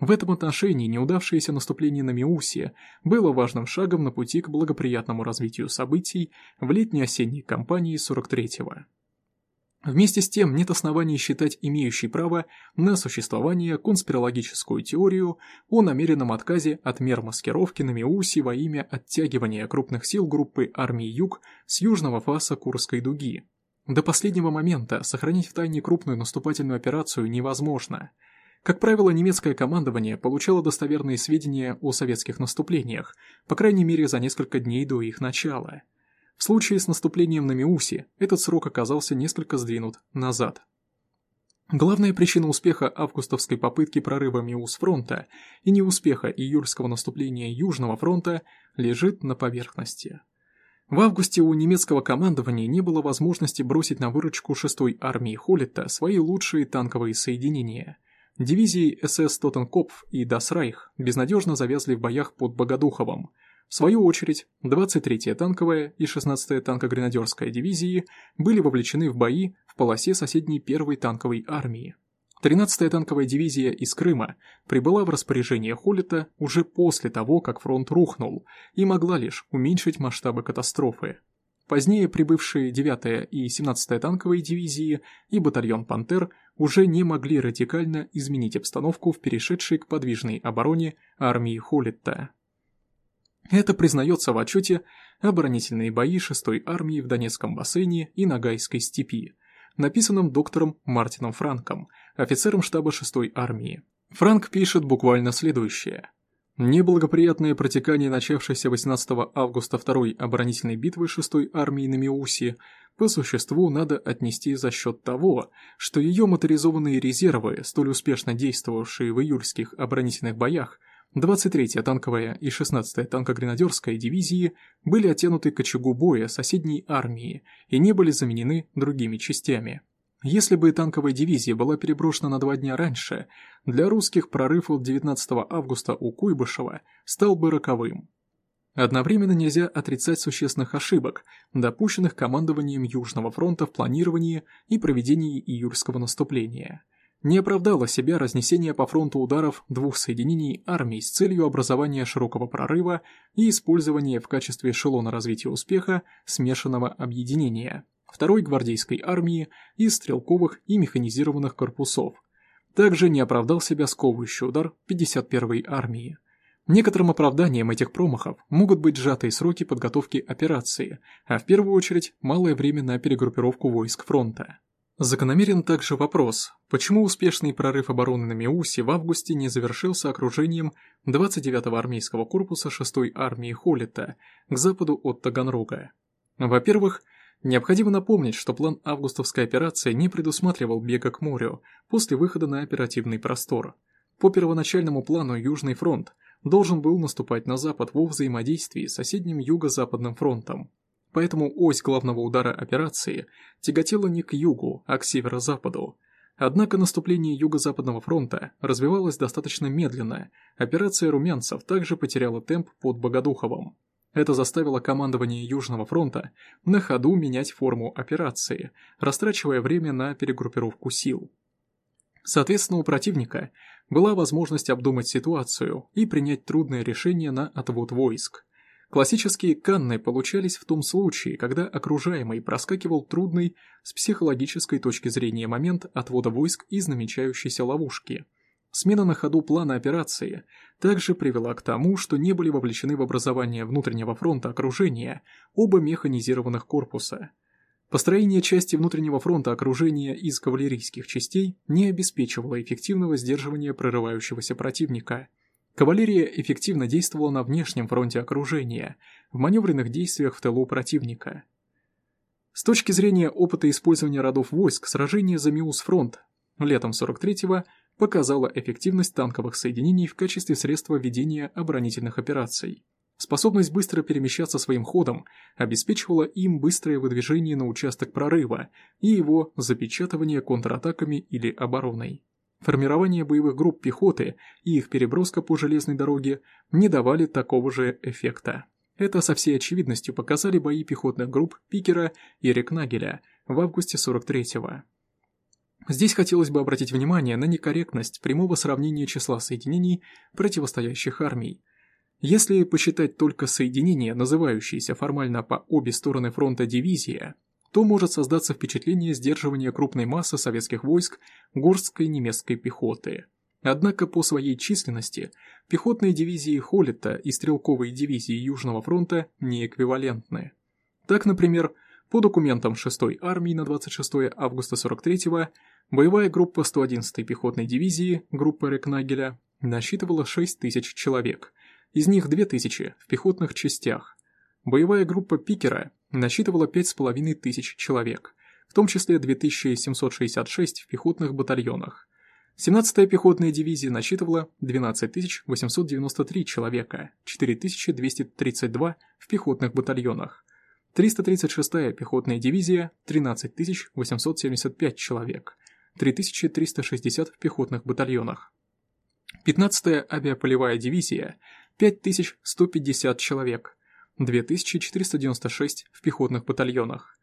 В этом отношении неудавшееся наступление на Миусе было важным шагом на пути к благоприятному развитию событий в летней-осенней кампании 43-го. Вместе с тем нет оснований считать имеющей право на существование конспирологическую теорию о намеренном отказе от мер маскировки на Миусе во имя оттягивания крупных сил группы армии Юг с южного фаса Курской дуги. До последнего момента сохранить в тайне крупную наступательную операцию невозможно. Как правило, немецкое командование получало достоверные сведения о советских наступлениях, по крайней мере за несколько дней до их начала – в случае с наступлением на Миусе этот срок оказался несколько сдвинут назад. Главная причина успеха августовской попытки прорыва Миус-фронта и неуспеха июльского наступления Южного фронта лежит на поверхности. В августе у немецкого командования не было возможности бросить на выручку 6-й армии Холлита свои лучшие танковые соединения. Дивизии СС Тоттенкопф и Дасрайх безнадежно завязли в боях под Богодуховым – в свою очередь, 23-я танковая и 16-я танкогренадерская дивизии были вовлечены в бои в полосе соседней первой танковой армии. 13-я танковая дивизия из Крыма прибыла в распоряжение Холлита уже после того, как фронт рухнул, и могла лишь уменьшить масштабы катастрофы. Позднее прибывшие 9-я и 17-я танковые дивизии и батальон «Пантер» уже не могли радикально изменить обстановку в перешедшей к подвижной обороне армии Холлита. Это признается в отчете «Оборонительные бои 6-й армии в Донецком бассейне и Ногайской степи», написанном доктором Мартином Франком, офицером штаба 6-й армии. Франк пишет буквально следующее. Неблагоприятное протекание начавшейся 18 августа второй оборонительной битвы 6-й армии на Миусе по существу надо отнести за счет того, что ее моторизованные резервы, столь успешно действовавшие в июльских оборонительных боях, 23-я танковая и 16-я танкогренадерская дивизии были оттянуты к очагу боя соседней армии и не были заменены другими частями. Если бы танковая дивизия была переброшена на два дня раньше, для русских прорыв от 19 августа у Куйбышева стал бы роковым. Одновременно нельзя отрицать существенных ошибок, допущенных командованием Южного фронта в планировании и проведении июльского наступления – не оправдало себя разнесение по фронту ударов двух соединений армий с целью образования широкого прорыва и использования в качестве эшелона развития успеха смешанного объединения второй гвардейской армии из стрелковых и механизированных корпусов. Также не оправдал себя сковывающий удар 51-й армии. Некоторым оправданием этих промахов могут быть сжатые сроки подготовки операции, а в первую очередь малое время на перегруппировку войск фронта. Закономерен также вопрос, почему успешный прорыв обороны на Миусе в августе не завершился окружением 29-го армейского корпуса 6-й армии Холлита к западу от Таганрога. Во-первых, необходимо напомнить, что план августовской операции не предусматривал бега к морю после выхода на оперативный простор. По первоначальному плану Южный фронт должен был наступать на запад во взаимодействии с соседним Юго-Западным фронтом, поэтому ось главного удара операции тяготела не к югу, а к северо-западу. Однако наступление Юго-Западного фронта развивалось достаточно медленно, операция румянцев также потеряла темп под Богодуховым. Это заставило командование Южного фронта на ходу менять форму операции, растрачивая время на перегруппировку сил. Соответственно, у противника была возможность обдумать ситуацию и принять трудное решение на отвод войск. Классические канны получались в том случае, когда окружаемый проскакивал трудный с психологической точки зрения момент отвода войск из намечающейся ловушки. Смена на ходу плана операции также привела к тому, что не были вовлечены в образование внутреннего фронта окружения оба механизированных корпуса. Построение части внутреннего фронта окружения из кавалерийских частей не обеспечивало эффективного сдерживания прорывающегося противника – Кавалерия эффективно действовала на внешнем фронте окружения, в маневренных действиях в тылу противника. С точки зрения опыта использования родов войск, сражение за Миус-фронт летом 43-го показало эффективность танковых соединений в качестве средства ведения оборонительных операций. Способность быстро перемещаться своим ходом обеспечивала им быстрое выдвижение на участок прорыва и его запечатывание контратаками или обороной. Формирование боевых групп пехоты и их переброска по железной дороге не давали такого же эффекта. Это со всей очевидностью показали бои пехотных групп Пикера и Рекнагеля в августе 43-го. Здесь хотелось бы обратить внимание на некорректность прямого сравнения числа соединений противостоящих армий. Если посчитать только соединения, называющиеся формально по обе стороны фронта дивизия, то может создаться впечатление сдерживания крупной массы советских войск горсткой немецкой пехоты. Однако по своей численности пехотные дивизии Холлита и стрелковые дивизии Южного фронта не эквивалентны. Так, например, по документам 6-й армии на 26 августа 43-го боевая группа 111-й пехотной дивизии, группа Рекнагеля, насчитывала 6 тысяч человек, из них 2 тысячи в пехотных частях. Боевая группа Пикера насчитывала 5,5 тысяч человек, в том числе 2766 в пехотных батальонах, 17-я пехотная дивизия насчитывала 12 893 человека, 4232 в пехотных батальонах. 336-я пехотная дивизия – 13 875 человек, 3360 в пехотных батальонах. 15-я авиаполевая дивизия – 5150 человек, 2496 в пехотных батальонах.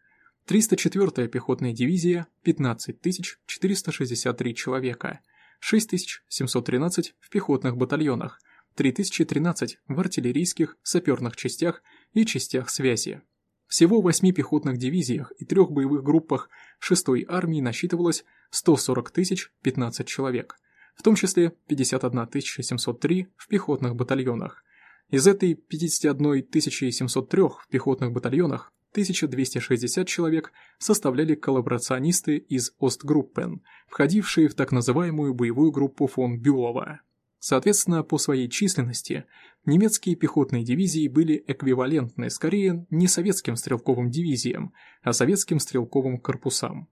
304-я пехотная дивизия – 15 463 человека, 6713 в пехотных батальонах, 3013 в артиллерийских, саперных частях и частях связи. Всего в 8 пехотных дивизиях и трех боевых группах 6-й армии насчитывалось 140 015 человек, в том числе 51 703 в пехотных батальонах. Из этой 51 703 в пехотных батальонах 1260 человек составляли коллаборационисты из Остгруппен, входившие в так называемую боевую группу фон Бюлова. Соответственно, по своей численности, немецкие пехотные дивизии были эквивалентны скорее не советским стрелковым дивизиям, а советским стрелковым корпусам.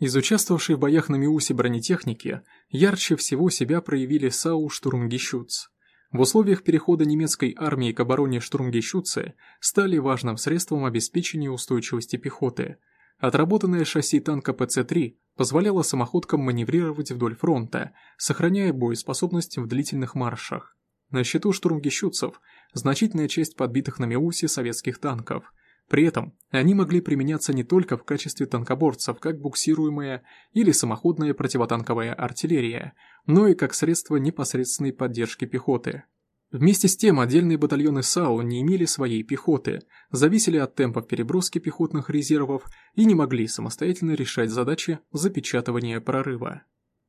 Из участвовавшей в боях на Миусе бронетехники ярче всего себя проявили САУ «Штурмгещуц», в условиях перехода немецкой армии к обороне штурмгещутцы стали важным средством обеспечения устойчивости пехоты. Отработанное шасси танка ПЦ-3 позволяло самоходкам маневрировать вдоль фронта, сохраняя боеспособность в длительных маршах. На счету штурмгещутцев значительная часть подбитых на Меусе советских танков. При этом они могли применяться не только в качестве танкоборцев, как буксируемая или самоходная противотанковая артиллерия, но и как средство непосредственной поддержки пехоты. Вместе с тем отдельные батальоны САУ не имели своей пехоты, зависели от темпов переброски пехотных резервов и не могли самостоятельно решать задачи запечатывания прорыва.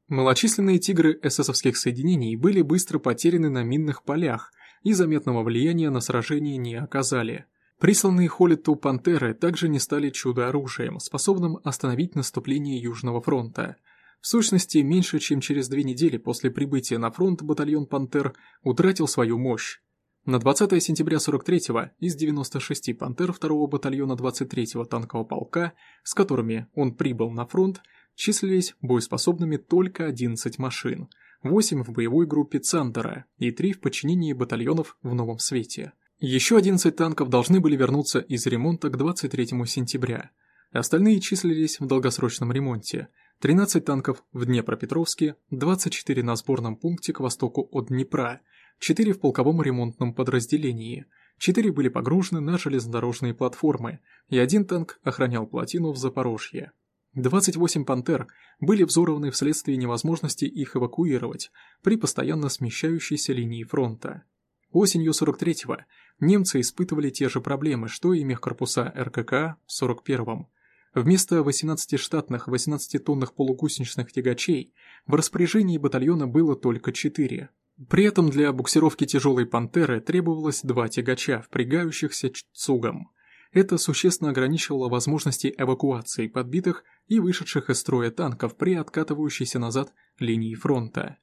Малочисленные тигры эсэсовских соединений были быстро потеряны на минных полях и заметного влияния на сражение не оказали – Присланные Холлиту «Пантеры» также не стали чудо-оружием, способным остановить наступление Южного фронта. В сущности, меньше чем через две недели после прибытия на фронт батальон «Пантер» утратил свою мощь. На 20 сентября 43-го из 96 «Пантер» 2-го батальона 23-го танкового полка, с которыми он прибыл на фронт, числились боеспособными только 11 машин, 8 в боевой группе «Цантера» и 3 в подчинении батальонов в Новом Свете. Еще 11 танков должны были вернуться из ремонта к 23 сентября. Остальные числились в долгосрочном ремонте. 13 танков в Днепропетровске, 24 на сборном пункте к востоку от Днепра, 4 в полковом ремонтном подразделении, 4 были погружены на железнодорожные платформы, и один танк охранял плотину в Запорожье. 28 «Пантер» были взорваны вследствие невозможности их эвакуировать при постоянно смещающейся линии фронта. Осенью 43-го немцы испытывали те же проблемы, что и мехкорпуса РКК в 41-м. Вместо 18 штатных 18-тонных полугусеничных тягачей в распоряжении батальона было только 4. При этом для буксировки тяжелой «Пантеры» требовалось два тягача, впрягающихся цугом. Это существенно ограничивало возможности эвакуации подбитых и вышедших из строя танков при откатывающейся назад линии фронта.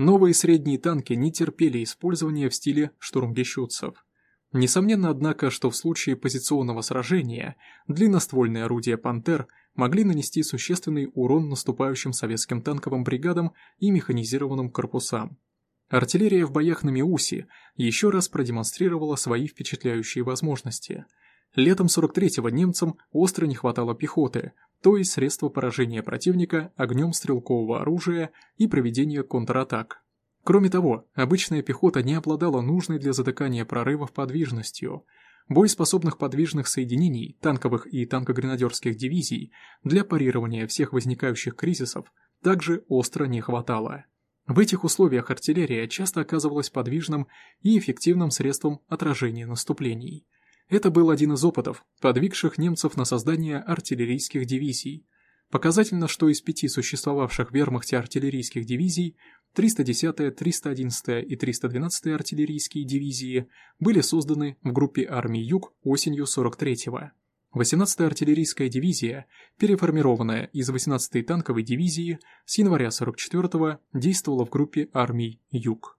Новые средние танки не терпели использования в стиле штурмгещутцев. Несомненно, однако, что в случае позиционного сражения длинноствольные орудия «Пантер» могли нанести существенный урон наступающим советским танковым бригадам и механизированным корпусам. Артиллерия в боях на Миусе еще раз продемонстрировала свои впечатляющие возможности. Летом 43-го немцам остро не хватало пехоты, то есть средства поражения противника огнем стрелкового оружия и проведения контратак. Кроме того, обычная пехота не обладала нужной для затыкания прорывов подвижностью. боеспособных подвижных соединений танковых и танкогренадерских дивизий для парирования всех возникающих кризисов также остро не хватало. В этих условиях артиллерия часто оказывалась подвижным и эффективным средством отражения наступлений. Это был один из опытов, подвигших немцев на создание артиллерийских дивизий. Показательно, что из пяти существовавших в вермахте артиллерийских дивизий 310-я, 311-я и 312-я артиллерийские дивизии были созданы в группе армий Юг осенью 43-го. 18-я артиллерийская дивизия, переформированная из 18-й танковой дивизии, с января 44-го действовала в группе армий Юг.